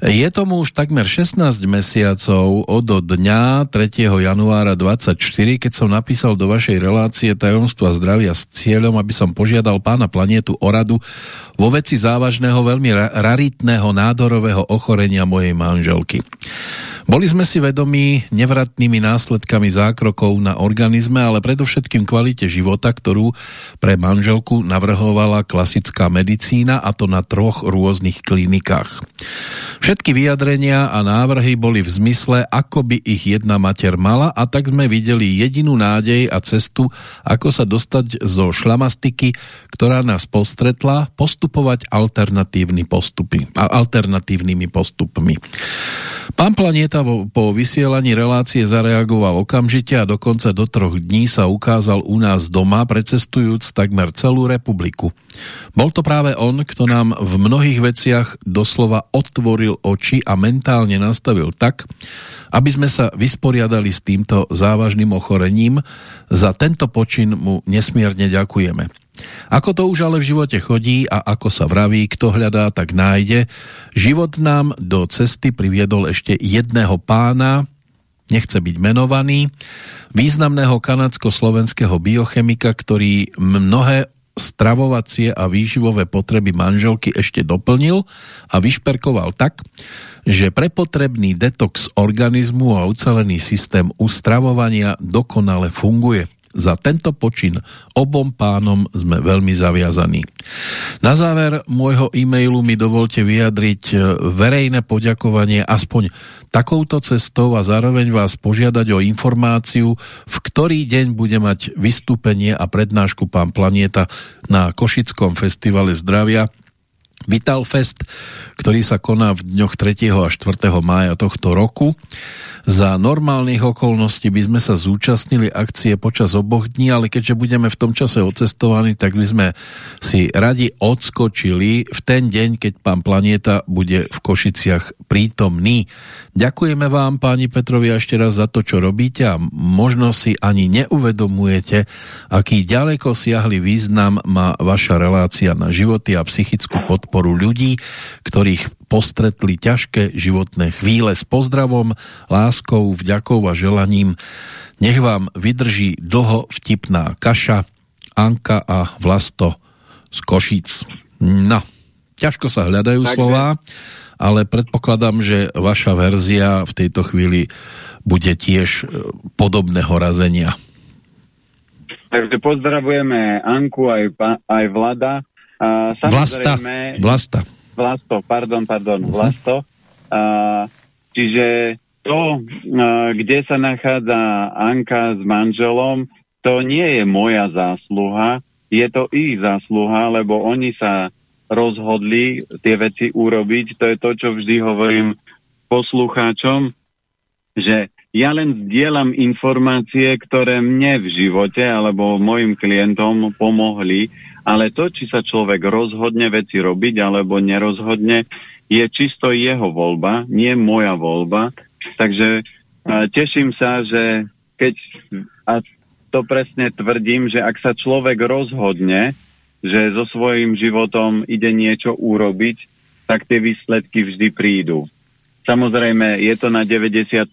Je tomu už takmer 16 mesiacov od dňa 3. januára 24, keď som napísal do vašej relácie tajomstva zdravia s cieľom, aby som požiadal pána planetu o radu vo veci závažného, veľmi raritného nádorového ochorenia mojej manželky. Boli sme si vedomí nevratnými následkami zákrokov na organizme, ale predovšetkým kvalite života, ktorú pre manželku navrhovala klasická medicína a to na troch rôznych klinikách. Všetky vyjadrenia a návrhy boli v zmysle, ako by ich jedna mater mala a tak sme videli jedinú nádej a cestu, ako sa dostať zo šlamastiky, ktorá nás postretla, postupovať alternatívny postupy, alternatívnymi postupmi. Pán Planieta po vysielaní relácie zareagoval okamžite a dokonca do troch dní sa ukázal u nás doma, precestujúc takmer celú republiku. Bol to práve on, kto nám v mnohých veciach doslova otvoril oči a mentálne nastavil tak, aby sme sa vysporiadali s týmto závažným ochorením. Za tento počin mu nesmierne ďakujeme. Ako to už ale v živote chodí a ako sa vraví, kto hľadá, tak nájde. Život nám do cesty priviedol ešte jedného pána, nechce byť menovaný, významného kanadsko-slovenského biochemika, ktorý mnohé stravovacie a výživové potreby manželky ešte doplnil a vyšperkoval tak, že prepotrebný detox organizmu a ucelený systém ustravovania dokonale funguje. Za tento počin obom pánom sme veľmi zaviazaní. Na záver môjho e-mailu mi dovolte vyjadriť e, verejné poďakovanie aspoň takouto cestou a zároveň vás požiadať o informáciu, v ktorý deň bude mať vystúpenie a prednášku pán Planieta na Košickom festivale zdravia Vital Fest, ktorý sa koná v dňoch 3. a 4. mája tohto roku. Za normálnych okolností by sme sa zúčastnili akcie počas oboch dní, ale keďže budeme v tom čase odcestovaní, tak by sme si radi odskočili v ten deň, keď pán Planieta bude v Košiciach prítomný. Ďakujeme vám, páni Petrovi, ešte raz za to, čo robíte a možno si ani neuvedomujete, aký ďaleko siahli význam má vaša relácia na životy a psychickú podporu ľudí, ktorých postretli ťažké životné chvíle s pozdravom, láskou, vďakou a želaním. Nech vám vydrží dlho vtipná kaša Anka a Vlasto z Košíc. No, ťažko sa hľadajú Takže... slova, ale predpokladám, že vaša verzia v tejto chvíli bude tiež e, podobného razenia. Takže pozdravujeme Anku aj, aj Vlada. A Vlasta. Vlasta. Vlasto, pardon, pardon, uh-huh. Vlasto. A, čiže to, kde sa nachádza Anka s manželom, to nie je moja zásluha, je to ich zásluha, lebo oni sa rozhodli tie veci urobiť. To je to, čo vždy hovorím poslucháčom, že ja len zdieľam informácie, ktoré mne v živote alebo mojim klientom pomohli, ale to, či sa človek rozhodne veci robiť alebo nerozhodne, je čisto jeho voľba, nie moja voľba. Takže teším sa, že keď, a to presne tvrdím, že ak sa človek rozhodne, že so svojím životom ide niečo urobiť, tak tie výsledky vždy prídu. Samozrejme, je to na 95%,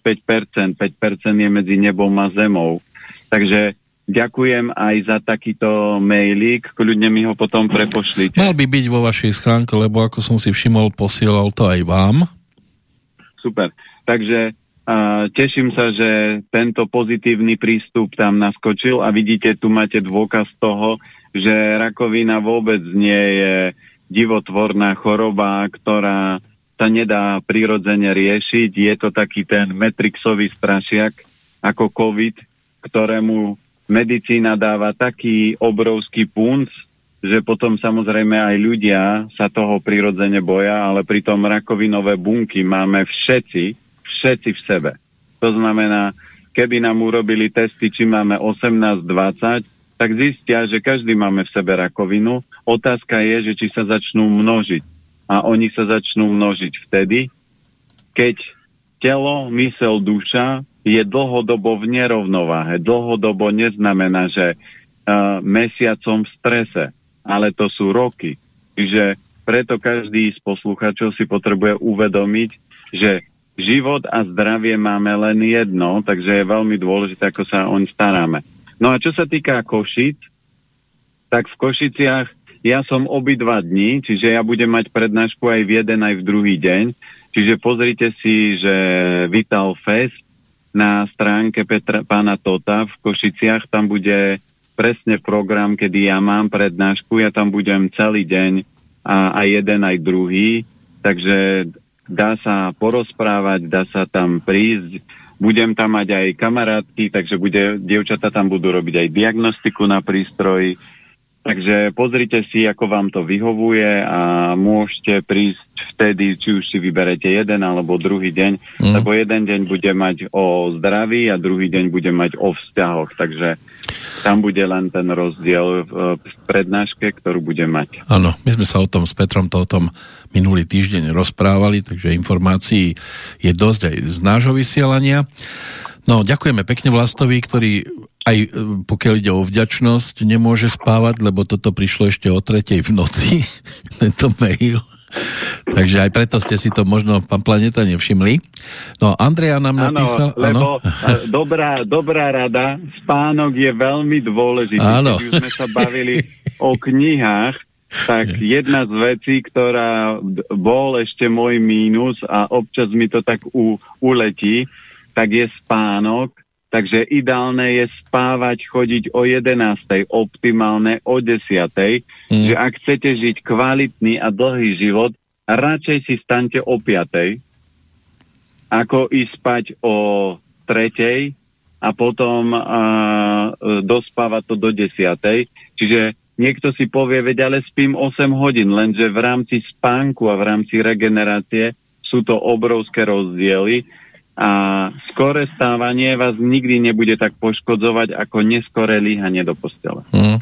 5% je medzi nebom a zemou. Takže ďakujem aj za takýto mailík, kľudne mi ho potom prepošlite. Mal by byť vo vašej schránke, lebo ako som si všimol, posielal to aj vám. Super. Takže uh, teším sa, že tento pozitívny prístup tam naskočil a vidíte, tu máte dôkaz toho, že rakovina vôbec nie je divotvorná choroba, ktorá sa nedá prirodzene riešiť. Je to taký ten metrixový strašiak ako COVID, ktorému medicína dáva taký obrovský punc, že potom samozrejme aj ľudia sa toho prirodzene boja, ale pritom rakovinové bunky máme všetci, všetci v sebe. To znamená, keby nám urobili testy, či máme 18-20, tak zistia, že každý máme v sebe rakovinu. Otázka je, že či sa začnú množiť a oni sa začnú množiť vtedy, keď telo, mysel, duša je dlhodobo v nerovnováhe. Dlhodobo neznamená, že uh, mesiacom v strese, ale to sú roky. Čiže preto každý z posluchačov si potrebuje uvedomiť, že život a zdravie máme len jedno, takže je veľmi dôležité, ako sa oň staráme. No a čo sa týka Košic, tak v Košiciach ja som obidva dní, čiže ja budem mať prednášku aj v jeden, aj v druhý deň. Čiže pozrite si, že Vital Fest na stránke Petra, pána Tota v Košiciach, tam bude presne program, kedy ja mám prednášku, ja tam budem celý deň a aj jeden, aj druhý, takže dá sa porozprávať, dá sa tam prísť, budem tam mať aj kamarátky, takže bude, dievčata tam budú robiť aj diagnostiku na prístroji, Takže pozrite si, ako vám to vyhovuje a môžete prísť vtedy, či už si vyberete jeden alebo druhý deň, mm. lebo jeden deň bude mať o zdraví a druhý deň bude mať o vzťahoch, takže tam bude len ten rozdiel v, v prednáške, ktorú bude mať. Áno, my sme sa o tom s Petrom to o tom minulý týždeň rozprávali, takže informácií je dosť aj z nášho vysielania. No, ďakujeme pekne Vlastovi, ktorý aj e, pokiaľ ide o vďačnosť, nemôže spávať, lebo toto prišlo ešte o tretej v noci, tento mail. Takže aj preto ste si to možno, pán Planeta, nevšimli. No, Andrea nám ano, napísal... Lebo ano. dobrá, dobrá rada, spánok je veľmi dôležitý. Áno. Keď sme sa bavili o knihách, tak jedna z vecí, ktorá bol ešte môj mínus a občas mi to tak u, uletí, tak je spánok, takže ideálne je spávať, chodiť o 11. optimálne o 10. Mm. Že ak chcete žiť kvalitný a dlhý život, radšej si staňte o 5. ako ísť spať o 3. a potom a, dospávať to do 10. Čiže niekto si povie, veď ale spím 8 hodín, lenže v rámci spánku a v rámci regenerácie sú to obrovské rozdiely a skore stávanie vás nikdy nebude tak poškodzovať ako neskore líhanie do postele. Hmm.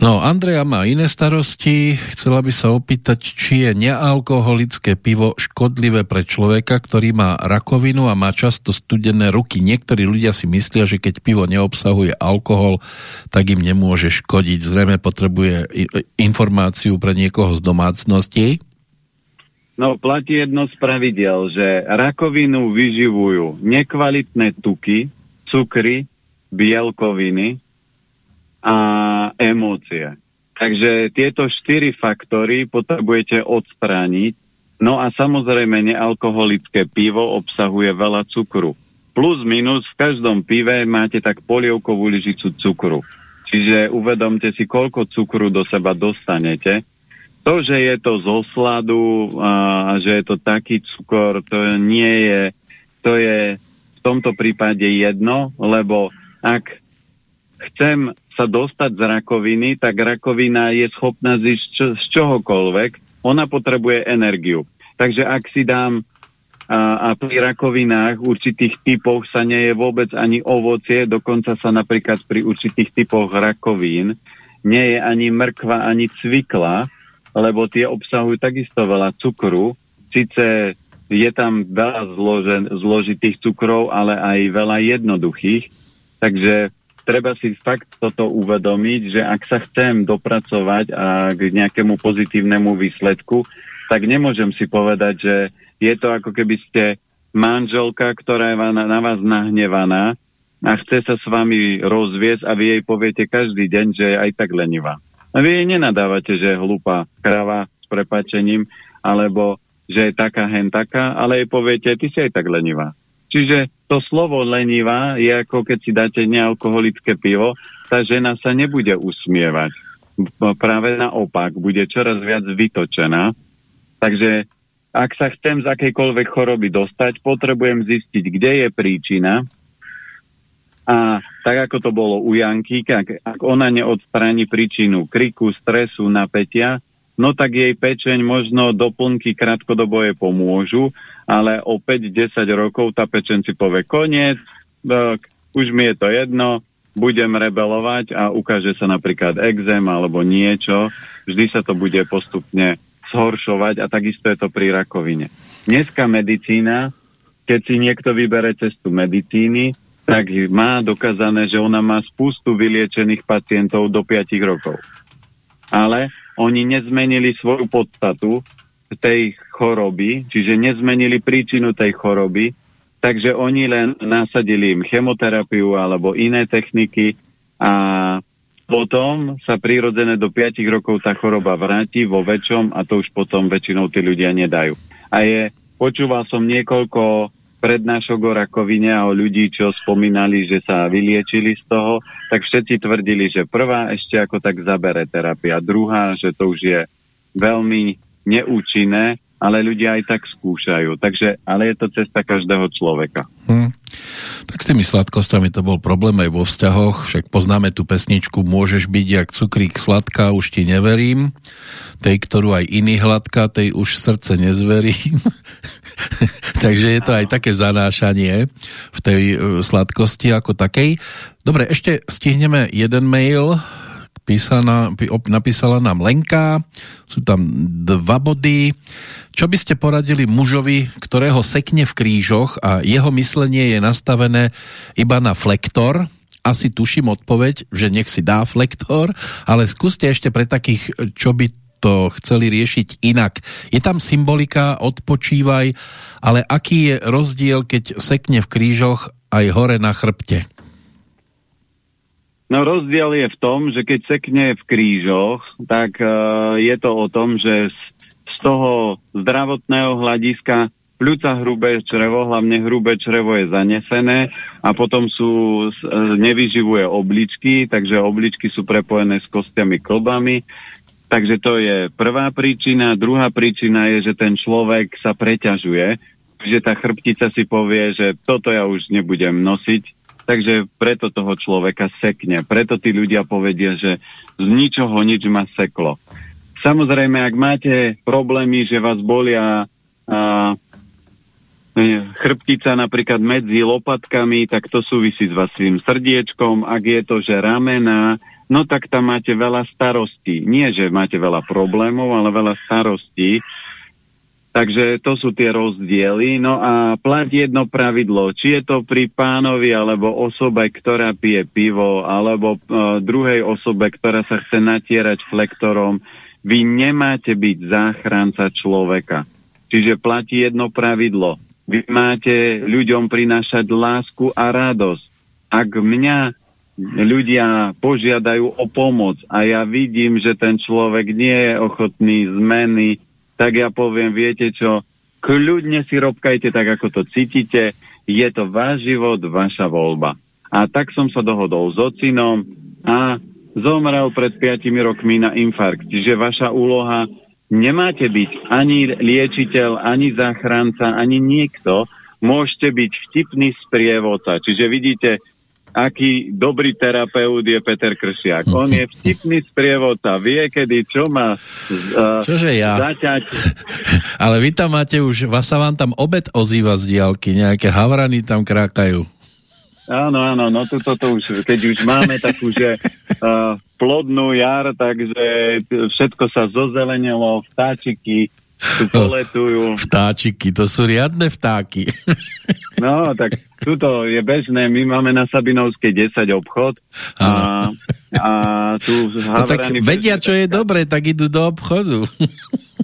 No, Andrea má iné starosti. Chcela by sa opýtať, či je nealkoholické pivo škodlivé pre človeka, ktorý má rakovinu a má často studené ruky. Niektorí ľudia si myslia, že keď pivo neobsahuje alkohol, tak im nemôže škodiť. Zrejme potrebuje informáciu pre niekoho z domácnosti. No platí jedno z pravidel, že rakovinu vyživujú nekvalitné tuky, cukry, bielkoviny a emócie. Takže tieto štyri faktory potrebujete odstrániť No a samozrejme nealkoholické pivo obsahuje veľa cukru. Plus minus v každom pive máte tak polievkovú lyžicu cukru. Čiže uvedomte si, koľko cukru do seba dostanete. To, že je to zo sladu a že je to taký cukor, to nie je, to je v tomto prípade jedno, lebo ak chcem sa dostať z rakoviny, tak rakovina je schopná zísť čo, z čohokoľvek, ona potrebuje energiu. Takže ak si dám a, a pri rakovinách určitých typoch sa nie je vôbec ani ovocie, dokonca sa napríklad pri určitých typoch rakovín nie je ani mrkva, ani cvikla, lebo tie obsahujú takisto veľa cukru. Sice je tam veľa zložen, zložitých cukrov, ale aj veľa jednoduchých. Takže treba si fakt toto uvedomiť, že ak sa chcem dopracovať a k nejakému pozitívnemu výsledku, tak nemôžem si povedať, že je to ako keby ste manželka, ktorá je na vás nahnevaná a chce sa s vami rozviesť a vy jej poviete každý deň, že je aj tak lenivá. Vy jej nenadávate, že je hlúpa krava s prepačením, alebo že je taká hen taká, ale jej poviete, ty si aj tak lenivá. Čiže to slovo lenivá je ako keď si dáte nealkoholické pivo, tá žena sa nebude usmievať. Práve naopak, bude čoraz viac vytočená. Takže ak sa chcem z akejkoľvek choroby dostať, potrebujem zistiť, kde je príčina. A tak ako to bolo u Janky, ak, ak ona neodstráni príčinu kriku, stresu, napätia, no tak jej pečeň možno doplnky krátkodobo pomôžu, ale o 5-10 rokov tá pečeň si povie koniec, tak už mi je to jedno, budem rebelovať a ukáže sa napríklad exém alebo niečo, vždy sa to bude postupne zhoršovať a takisto je to pri rakovine. Dneska medicína, keď si niekto vybere cestu medicíny, tak má dokázané, že ona má spustu vyliečených pacientov do 5 rokov. Ale oni nezmenili svoju podstatu tej choroby, čiže nezmenili príčinu tej choroby, takže oni len nasadili im chemoterapiu alebo iné techniky a potom sa prirodzené do 5 rokov tá choroba vráti vo väčšom a to už potom väčšinou tí ľudia nedajú. A je, počúval som niekoľko prednášok o rakovine a o ľudí, čo spomínali, že sa vyliečili z toho, tak všetci tvrdili, že prvá ešte ako tak zabere terapia, druhá, že to už je veľmi neúčinné, ale ľudia aj tak skúšajú. Takže, ale je to cesta každého človeka. Hmm. Tak s tými sladkostami to bol problém aj vo vzťahoch, však poznáme tú pesničku Môžeš byť jak cukrík sladká, už ti neverím. Tej, ktorú aj iný hladká, tej už srdce nezverím. Takže je to aj také zanášanie v tej e, sladkosti ako takej. Dobre, ešte stihneme jeden mail, písaná, napísala nám Lenka, sú tam dva body. Čo by ste poradili mužovi, ktorého sekne v krížoch a jeho myslenie je nastavené iba na flektor? Asi tuším odpoveď, že nech si dá flektor, ale skúste ešte pre takých, čo by to chceli riešiť inak. Je tam symbolika, odpočívaj, ale aký je rozdiel, keď sekne v krížoch aj hore na chrbte? No rozdiel je v tom, že keď sekne v krížoch, tak uh, je to o tom, že z, z toho zdravotného hľadiska pľúca hrubé črevo, hlavne hrubé črevo je zanesené a potom sú, uh, nevyživuje obličky, takže obličky sú prepojené s kostiami klbami. Takže to je prvá príčina. Druhá príčina je, že ten človek sa preťažuje, že tá chrbtica si povie, že toto ja už nebudem nosiť, takže preto toho človeka sekne. Preto tí ľudia povedia, že z ničoho nič ma seklo. Samozrejme, ak máte problémy, že vás bolia a, e, chrbtica napríklad medzi lopatkami, tak to súvisí s vašim srdiečkom. Ak je to, že ramena, no tak tam máte veľa starostí. Nie, že máte veľa problémov, ale veľa starostí. Takže to sú tie rozdiely. No a platí jedno pravidlo. Či je to pri pánovi alebo osobe, ktorá pije pivo, alebo uh, druhej osobe, ktorá sa chce natierať flektorom, vy nemáte byť záchranca človeka. Čiže platí jedno pravidlo. Vy máte ľuďom prinášať lásku a radosť. Ak mňa ľudia požiadajú o pomoc a ja vidím, že ten človek nie je ochotný zmeny, tak ja poviem, viete čo, kľudne si robkajte tak, ako to cítite, je to váš život, vaša voľba. A tak som sa dohodol s ocinom a zomrel pred 5 rokmi na infarkt. Čiže vaša úloha nemáte byť ani liečiteľ, ani záchranca, ani niekto. Môžete byť vtipný sprievodca. Čiže vidíte, aký dobrý terapeut je Peter Kršiak. On je vtipný sprievodca, vie kedy, čo má uh, Čože ja? zaťať. Ale vy tam máte už, vás sa vám tam obed ozýva z diálky, nejaké havrany tam krákajú. Áno, áno, no toto to už, keď už máme takú, že uh, plodnú jar, takže všetko sa zozelenilo, vtáčiky tu poletujú. Vtáčiky, to sú riadne vtáky. No, tak tuto je bežné, my máme na Sabinovskej 10 obchod a, a tu no, tak vedia, čo je dobre, tak idú do obchodu.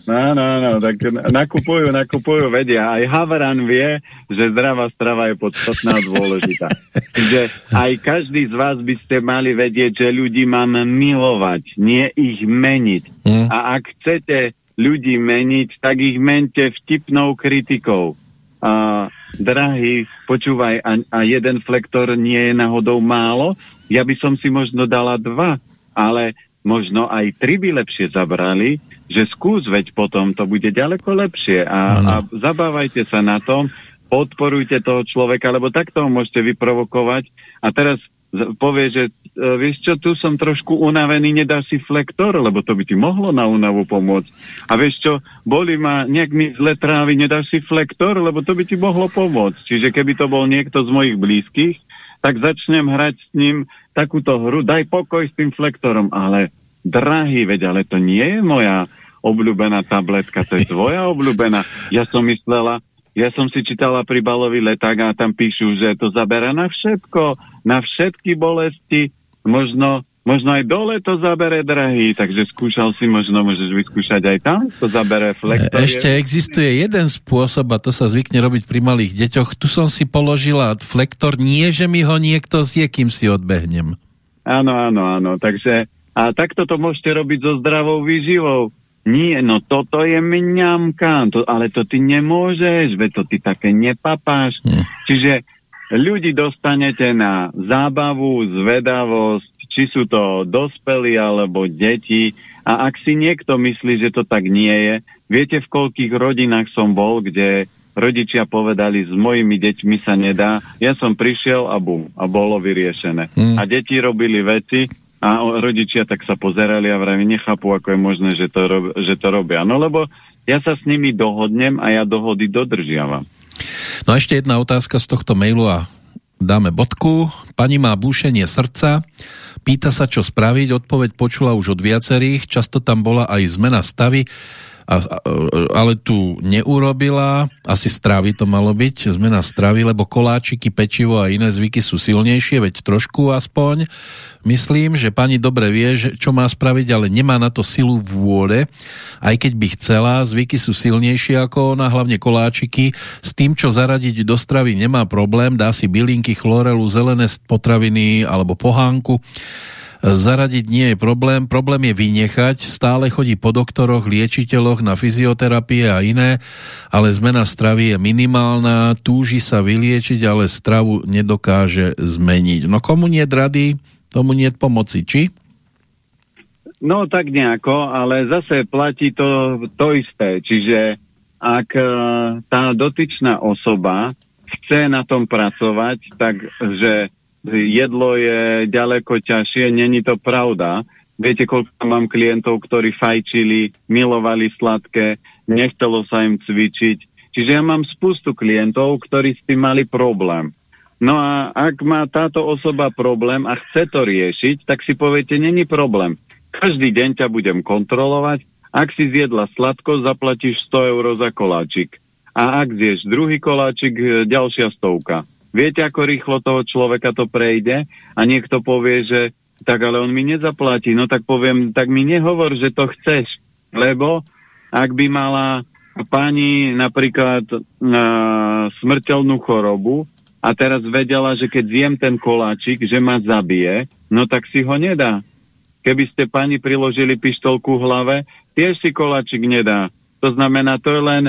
Áno, áno, tak nakupujú, nakupujú, vedia. Aj Havran vie, že zdravá strava je podstatná a dôležitá. Čiže aj každý z vás by ste mali vedieť, že ľudí mám milovať, nie ich meniť. Hmm. A ak chcete ľudí meniť, tak ich mente vtipnou kritikou. A, drahý, počúvaj, a, a jeden flektor nie je náhodou málo? Ja by som si možno dala dva, ale možno aj tri by lepšie zabrali, že skús, veď potom to bude ďaleko lepšie a, a zabávajte sa na tom, podporujte toho človeka, lebo takto ho môžete vyprovokovať a teraz povie, že e, vieš čo, tu som trošku unavený, nedáš si flektor, lebo to by ti mohlo na únavu pomôcť. A vieš čo, boli ma, nejak mi zle trávi, nedáš si flektor, lebo to by ti mohlo pomôcť. Čiže keby to bol niekto z mojich blízkych, tak začnem hrať s ním takúto hru, daj pokoj s tým flektorom, ale drahý, veď, ale to nie je moja obľúbená tabletka, to je tvoja obľúbená. Ja som myslela, ja som si čítala pri balový leták a tam píšu, že to zabera na všetko, na všetky bolesti, možno, možno aj dole to zabere drahý, takže skúšal si, možno môžeš vyskúšať aj tam, to zabere flektor. Ešte existuje jeden spôsob a to sa zvykne robiť pri malých deťoch. Tu som si položila flektor, nie že mi ho niekto zje, kým si odbehnem. Áno, áno, áno, takže a takto to môžete robiť so zdravou výživou nie, no toto je mňamka, to, ale to ty nemôžeš, veď to ty také nepapáš. Hm. Čiže ľudí dostanete na zábavu, zvedavosť, či sú to dospelí alebo deti. A ak si niekto myslí, že to tak nie je, viete, v koľkých rodinách som bol, kde rodičia povedali, s mojimi deťmi sa nedá. Ja som prišiel a bum, a bolo vyriešené. Mm. A deti robili veci, a rodičia tak sa pozerali a vrajme nechápu, ako je možné, že to, rob, že to robia. No lebo ja sa s nimi dohodnem a ja dohody dodržiavam. No a ešte jedna otázka z tohto mailu a dáme bodku. Pani má búšenie srdca, pýta sa, čo spraviť, odpoveď počula už od viacerých, často tam bola aj zmena stavy, a, ale tu neurobila, asi stravy to malo byť, zmena stravy, lebo koláčiky, pečivo a iné zvyky sú silnejšie, veď trošku aspoň. Myslím, že pani dobre vie, že čo má spraviť, ale nemá na to silu vôle, aj keď by chcela, zvyky sú silnejšie ako ona, hlavne koláčiky. S tým, čo zaradiť do stravy nemá problém, dá si bylinky, chlorelu, zelené potraviny alebo pohánku zaradiť nie je problém, problém je vynechať, stále chodí po doktoroch, liečiteľoch na fyzioterapie a iné, ale zmena stravy je minimálna, túži sa vyliečiť, ale stravu nedokáže zmeniť. No komu nie rady, tomu nie pomoci, či? No tak nejako, ale zase platí to, to isté, čiže ak e, tá dotyčná osoba chce na tom pracovať, takže jedlo je ďaleko ťažšie, není to pravda. Viete, koľko mám klientov, ktorí fajčili, milovali sladké, nechcelo sa im cvičiť. Čiže ja mám spustu klientov, ktorí s tým mali problém. No a ak má táto osoba problém a chce to riešiť, tak si poviete, není problém. Každý deň ťa budem kontrolovať, ak si zjedla sladko, zaplatíš 100 eur za koláčik. A ak zješ druhý koláčik, ďalšia stovka. Viete, ako rýchlo toho človeka to prejde a niekto povie, že tak ale on mi nezaplatí. No tak poviem, tak mi nehovor, že to chceš, lebo ak by mala pani napríklad uh, smrteľnú chorobu a teraz vedela, že keď zjem ten koláčik, že ma zabije, no tak si ho nedá. Keby ste pani priložili pištolku v hlave, tiež si koláčik nedá. To znamená, to je len,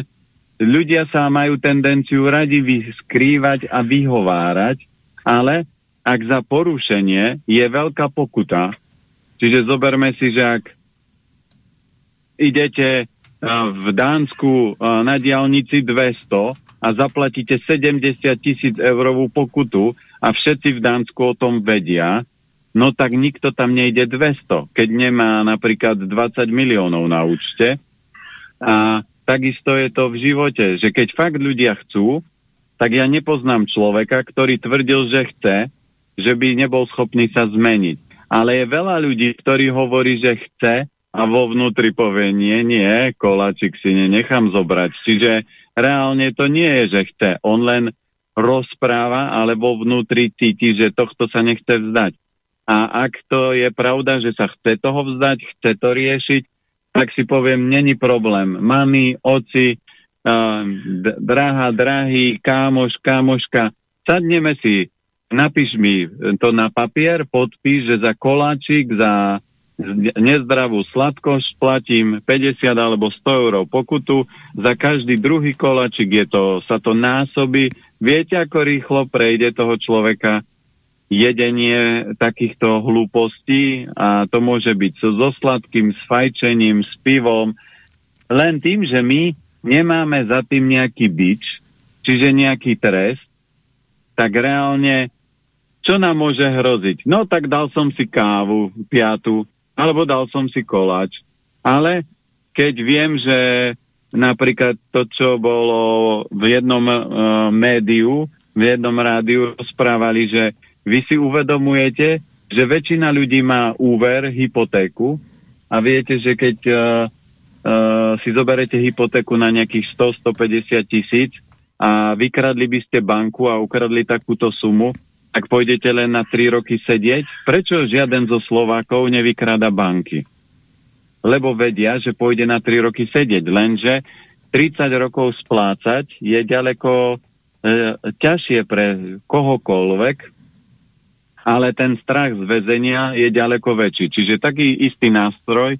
ľudia sa majú tendenciu radi skrývať a vyhovárať, ale ak za porušenie je veľká pokuta, čiže zoberme si, že ak idete v Dánsku na diálnici 200 a zaplatíte 70 tisíc eurovú pokutu a všetci v Dánsku o tom vedia, no tak nikto tam nejde 200, keď nemá napríklad 20 miliónov na účte. A takisto je to v živote, že keď fakt ľudia chcú, tak ja nepoznám človeka, ktorý tvrdil, že chce že by nebol schopný sa zmeniť. Ale je veľa ľudí, ktorí hovorí, že chce a vo vnútri povie, nie, nie, koláčik si nenechám zobrať. Čiže reálne to nie je, že chce. On len rozpráva, ale vo vnútri cíti, že tohto sa nechce vzdať. A ak to je pravda, že sa chce toho vzdať, chce to riešiť, tak si poviem, není problém. Mami, oci, uh, drahá, drahý, kámoš, kámoška, sadneme si napíš mi to na papier, podpíš, že za koláčik, za nezdravú sladkosť platím 50 alebo 100 eur pokutu, za každý druhý koláčik je to, sa to násobí. Viete, ako rýchlo prejde toho človeka jedenie takýchto hlúpostí a to môže byť so sladkým, s fajčením, s pivom, len tým, že my nemáme za tým nejaký bič, čiže nejaký trest, tak reálne čo nám môže hroziť? No tak dal som si kávu piatu, alebo dal som si koláč. Ale keď viem, že napríklad to, čo bolo v jednom uh, médiu, v jednom rádiu rozprávali, že vy si uvedomujete, že väčšina ľudí má úver, hypotéku a viete, že keď uh, uh, si zoberete hypotéku na nejakých 100-150 tisíc a vykradli by ste banku a ukradli takúto sumu, ak pôjdete len na 3 roky sedieť, prečo žiaden zo Slovákov nevykrada banky? Lebo vedia, že pôjde na 3 roky sedieť, lenže 30 rokov splácať je ďaleko e, ťažšie pre kohokoľvek, ale ten strach z väzenia je ďaleko väčší. Čiže taký istý nástroj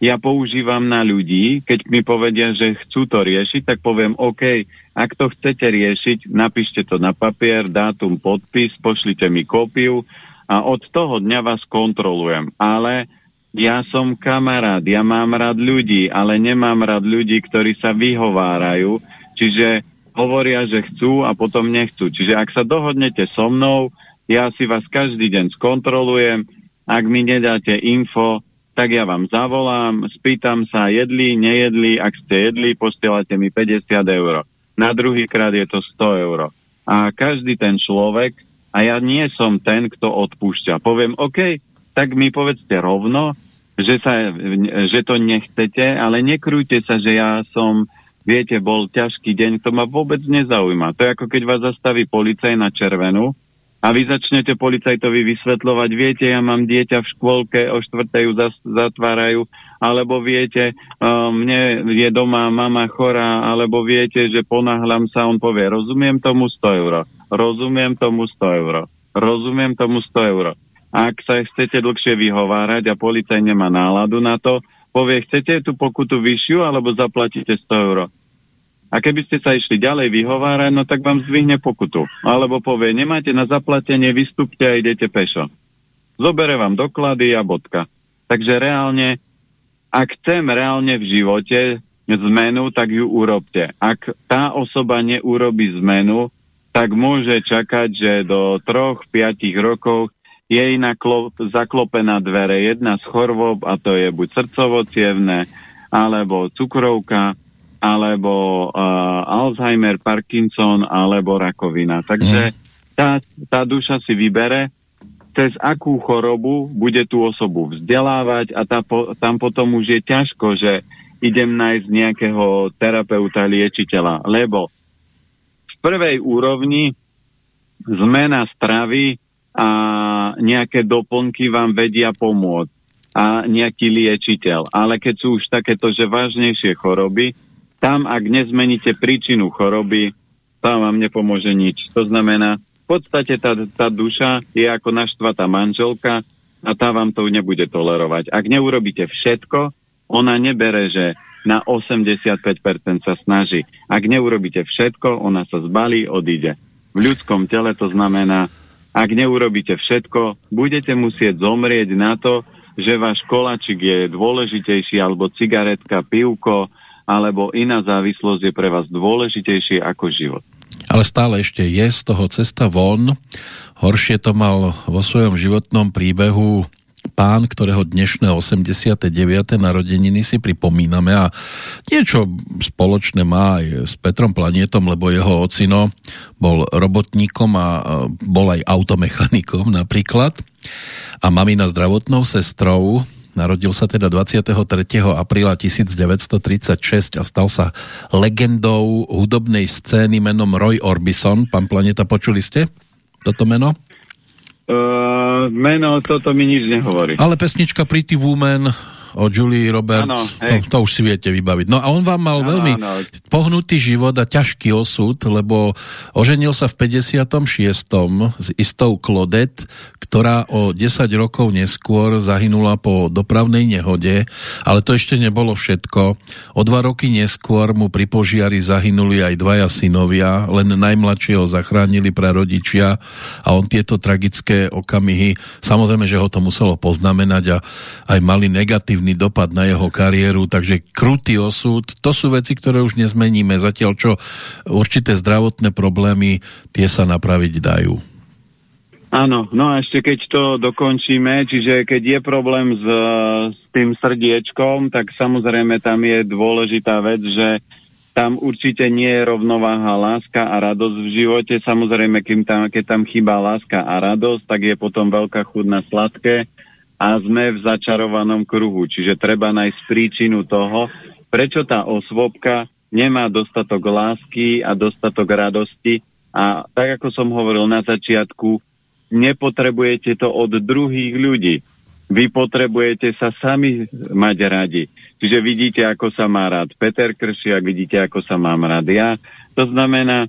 ja používam na ľudí, keď mi povedia, že chcú to riešiť, tak poviem, OK, ak to chcete riešiť, napíšte to na papier, dátum, podpis, pošlite mi kópiu a od toho dňa vás kontrolujem. Ale ja som kamarát, ja mám rád ľudí, ale nemám rád ľudí, ktorí sa vyhovárajú, čiže hovoria, že chcú a potom nechcú. Čiže ak sa dohodnete so mnou, ja si vás každý deň skontrolujem, ak mi nedáte info, tak ja vám zavolám, spýtam sa, jedli, nejedli, ak ste jedli, posielate mi 50 eur. Na druhý krát je to 100 eur. A každý ten človek, a ja nie som ten, kto odpúšťa. Poviem, OK, tak mi povedzte rovno, že, sa, že to nechcete, ale nekrújte sa, že ja som, viete, bol ťažký deň, to ma vôbec nezaujíma. To je ako keď vás zastaví policaj na červenú a vy začnete policajtovi vysvetľovať, viete, ja mám dieťa v škôlke, o štvrtej ju zatvárajú, alebo viete, uh, mne je doma mama chorá, alebo viete, že ponáhľam sa, on povie, rozumiem tomu 100 eur, rozumiem tomu 100 eur, rozumiem tomu 100 eur. Ak sa chcete dlhšie vyhovárať a policaj nemá náladu na to, povie, chcete tú pokutu vyššiu, alebo zaplatíte 100 eur. A keby ste sa išli ďalej vyhovárať, no tak vám zvihne pokutu. Alebo povie, nemáte na zaplatenie, vystúpte a idete pešo. Zobere vám doklady a bodka. Takže reálne, ak chcem reálne v živote zmenu, tak ju urobte. Ak tá osoba neurobi zmenu, tak môže čakať, že do troch, piatich rokov jej naklop, zaklope na dvere jedna z chorôb a to je buď srdcovo alebo cukrovka, alebo uh, Alzheimer, Parkinson alebo rakovina. Takže mm. tá, tá duša si vybere, cez akú chorobu bude tú osobu vzdelávať a tá, po, tam potom už je ťažko, že idem nájsť nejakého terapeuta, liečiteľa, lebo v prvej úrovni zmena stravy a nejaké doplnky vám vedia pomôcť a nejaký liečiteľ. Ale keď sú už takéto, že vážnejšie choroby, tam, ak nezmeníte príčinu choroby, tam vám nepomôže nič. To znamená, v podstate tá, tá duša je ako naštvatá manželka a tá vám to nebude tolerovať. Ak neurobíte všetko, ona nebere, že na 85% sa snaží. Ak neurobíte všetko, ona sa zbalí, odíde. V ľudskom tele to znamená, ak neurobíte všetko, budete musieť zomrieť na to, že váš kolačik je dôležitejší, alebo cigaretka, pivko, alebo iná závislosť je pre vás dôležitejšie ako život. Ale stále ešte je z toho cesta von. Horšie to mal vo svojom životnom príbehu pán, ktorého dnešné 89. narodeniny si pripomíname a niečo spoločné má aj s Petrom Planietom, lebo jeho ocino bol robotníkom a bol aj automechanikom napríklad a mamina zdravotnou sestrou Narodil sa teda 23. apríla 1936 a stal sa legendou hudobnej scény menom Roy Orbison. Pán Planeta, počuli ste toto meno? Uh, meno, toto mi nič nehovorí. Ale pesnička Pretty Woman o Julie Roberts, ano, to, to už si viete vybaviť. No a on vám mal ano, veľmi ano. pohnutý život a ťažký osud, lebo oženil sa v 56. s istou Claudette, ktorá o 10 rokov neskôr zahynula po dopravnej nehode, ale to ešte nebolo všetko. O dva roky neskôr mu pri požiari zahynuli aj dvaja synovia, len najmladšieho zachránili pre rodičia a on tieto tragické okamihy, samozrejme, že ho to muselo poznamenať a aj mali negatívny dopad na jeho kariéru, takže krutý osud, to sú veci, ktoré už nezmeníme, zatiaľ čo určité zdravotné problémy, tie sa napraviť dajú. Áno, no a ešte keď to dokončíme, čiže keď je problém s, s tým srdiečkom, tak samozrejme tam je dôležitá vec, že tam určite nie je rovnováha láska a radosť v živote. Samozrejme, keď tam, keď tam chýba láska a radosť, tak je potom veľká chuť na sladké a sme v začarovanom kruhu. Čiže treba nájsť príčinu toho, prečo tá osvobka nemá dostatok lásky a dostatok radosti. A tak ako som hovoril na začiatku, nepotrebujete to od druhých ľudí. Vy potrebujete sa sami mať radi. Čiže vidíte, ako sa má rád Peter Kršiak, vidíte, ako sa mám rád ja. To znamená,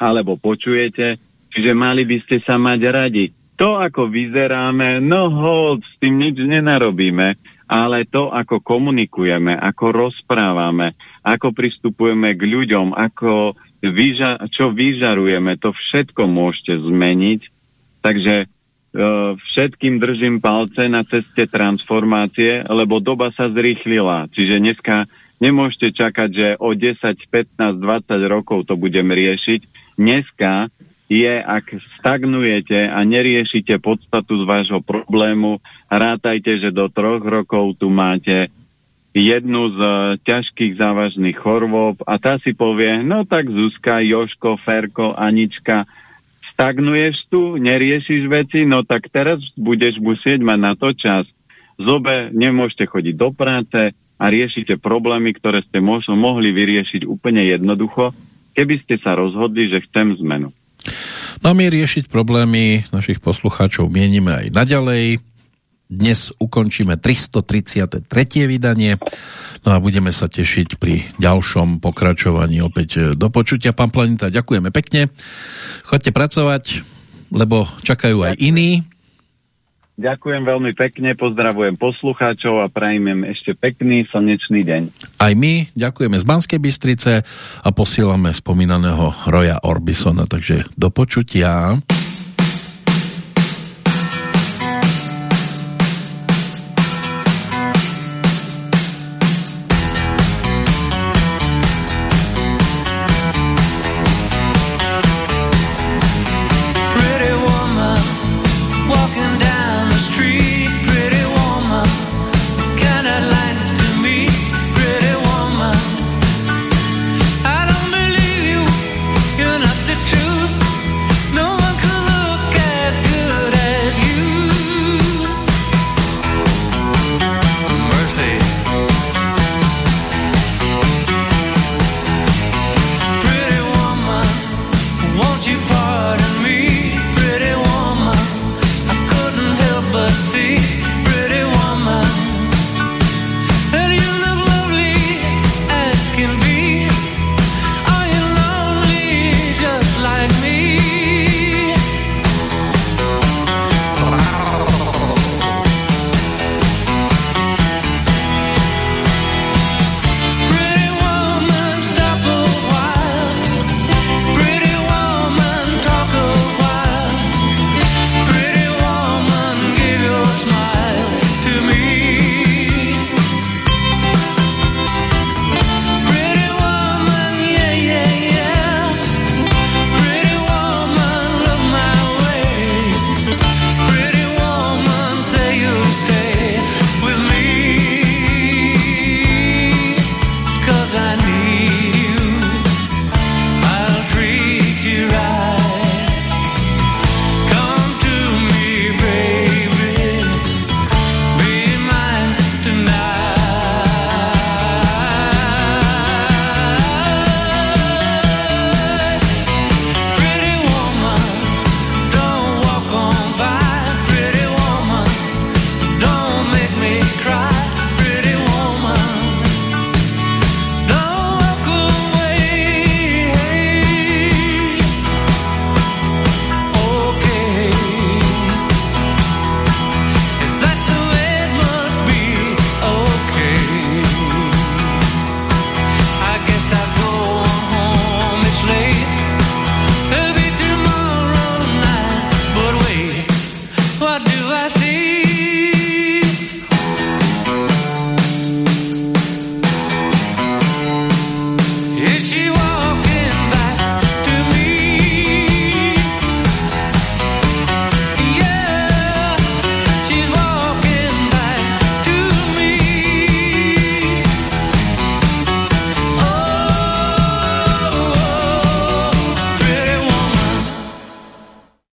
alebo počujete, čiže mali by ste sa mať radi. To, ako vyzeráme, no hold, s tým nič nenarobíme, ale to, ako komunikujeme, ako rozprávame, ako pristupujeme k ľuďom, ako vyža- čo vyžarujeme, to všetko môžete zmeniť Takže e, všetkým držím palce na ceste transformácie, lebo doba sa zrýchlila. Čiže dneska nemôžete čakať, že o 10, 15, 20 rokov to budem riešiť. Dneska je, ak stagnujete a neriešite podstatu z vášho problému, rátajte, že do troch rokov tu máte jednu z uh, ťažkých závažných chorôb a tá si povie, no tak Zuzka, Joško, Ferko, Anička, stagnuješ tu, neriešiš veci, no tak teraz budeš musieť mať na to čas. Zobe, nemôžete chodiť do práce a riešite problémy, ktoré ste možno mohli vyriešiť úplne jednoducho, keby ste sa rozhodli, že chcem zmenu. No my riešiť problémy našich poslucháčov mienime aj naďalej. Dnes ukončíme 333. vydanie no a budeme sa tešiť pri ďalšom pokračovaní opäť do počutia. Pán Planeta, ďakujeme pekne. Chodte pracovať, lebo čakajú aj iní. Ďakujem veľmi pekne, pozdravujem poslucháčov a prajem im ešte pekný slnečný deň. Aj my ďakujeme z Banskej Bystrice a posielame spomínaného Roja Orbisona, takže do počutia.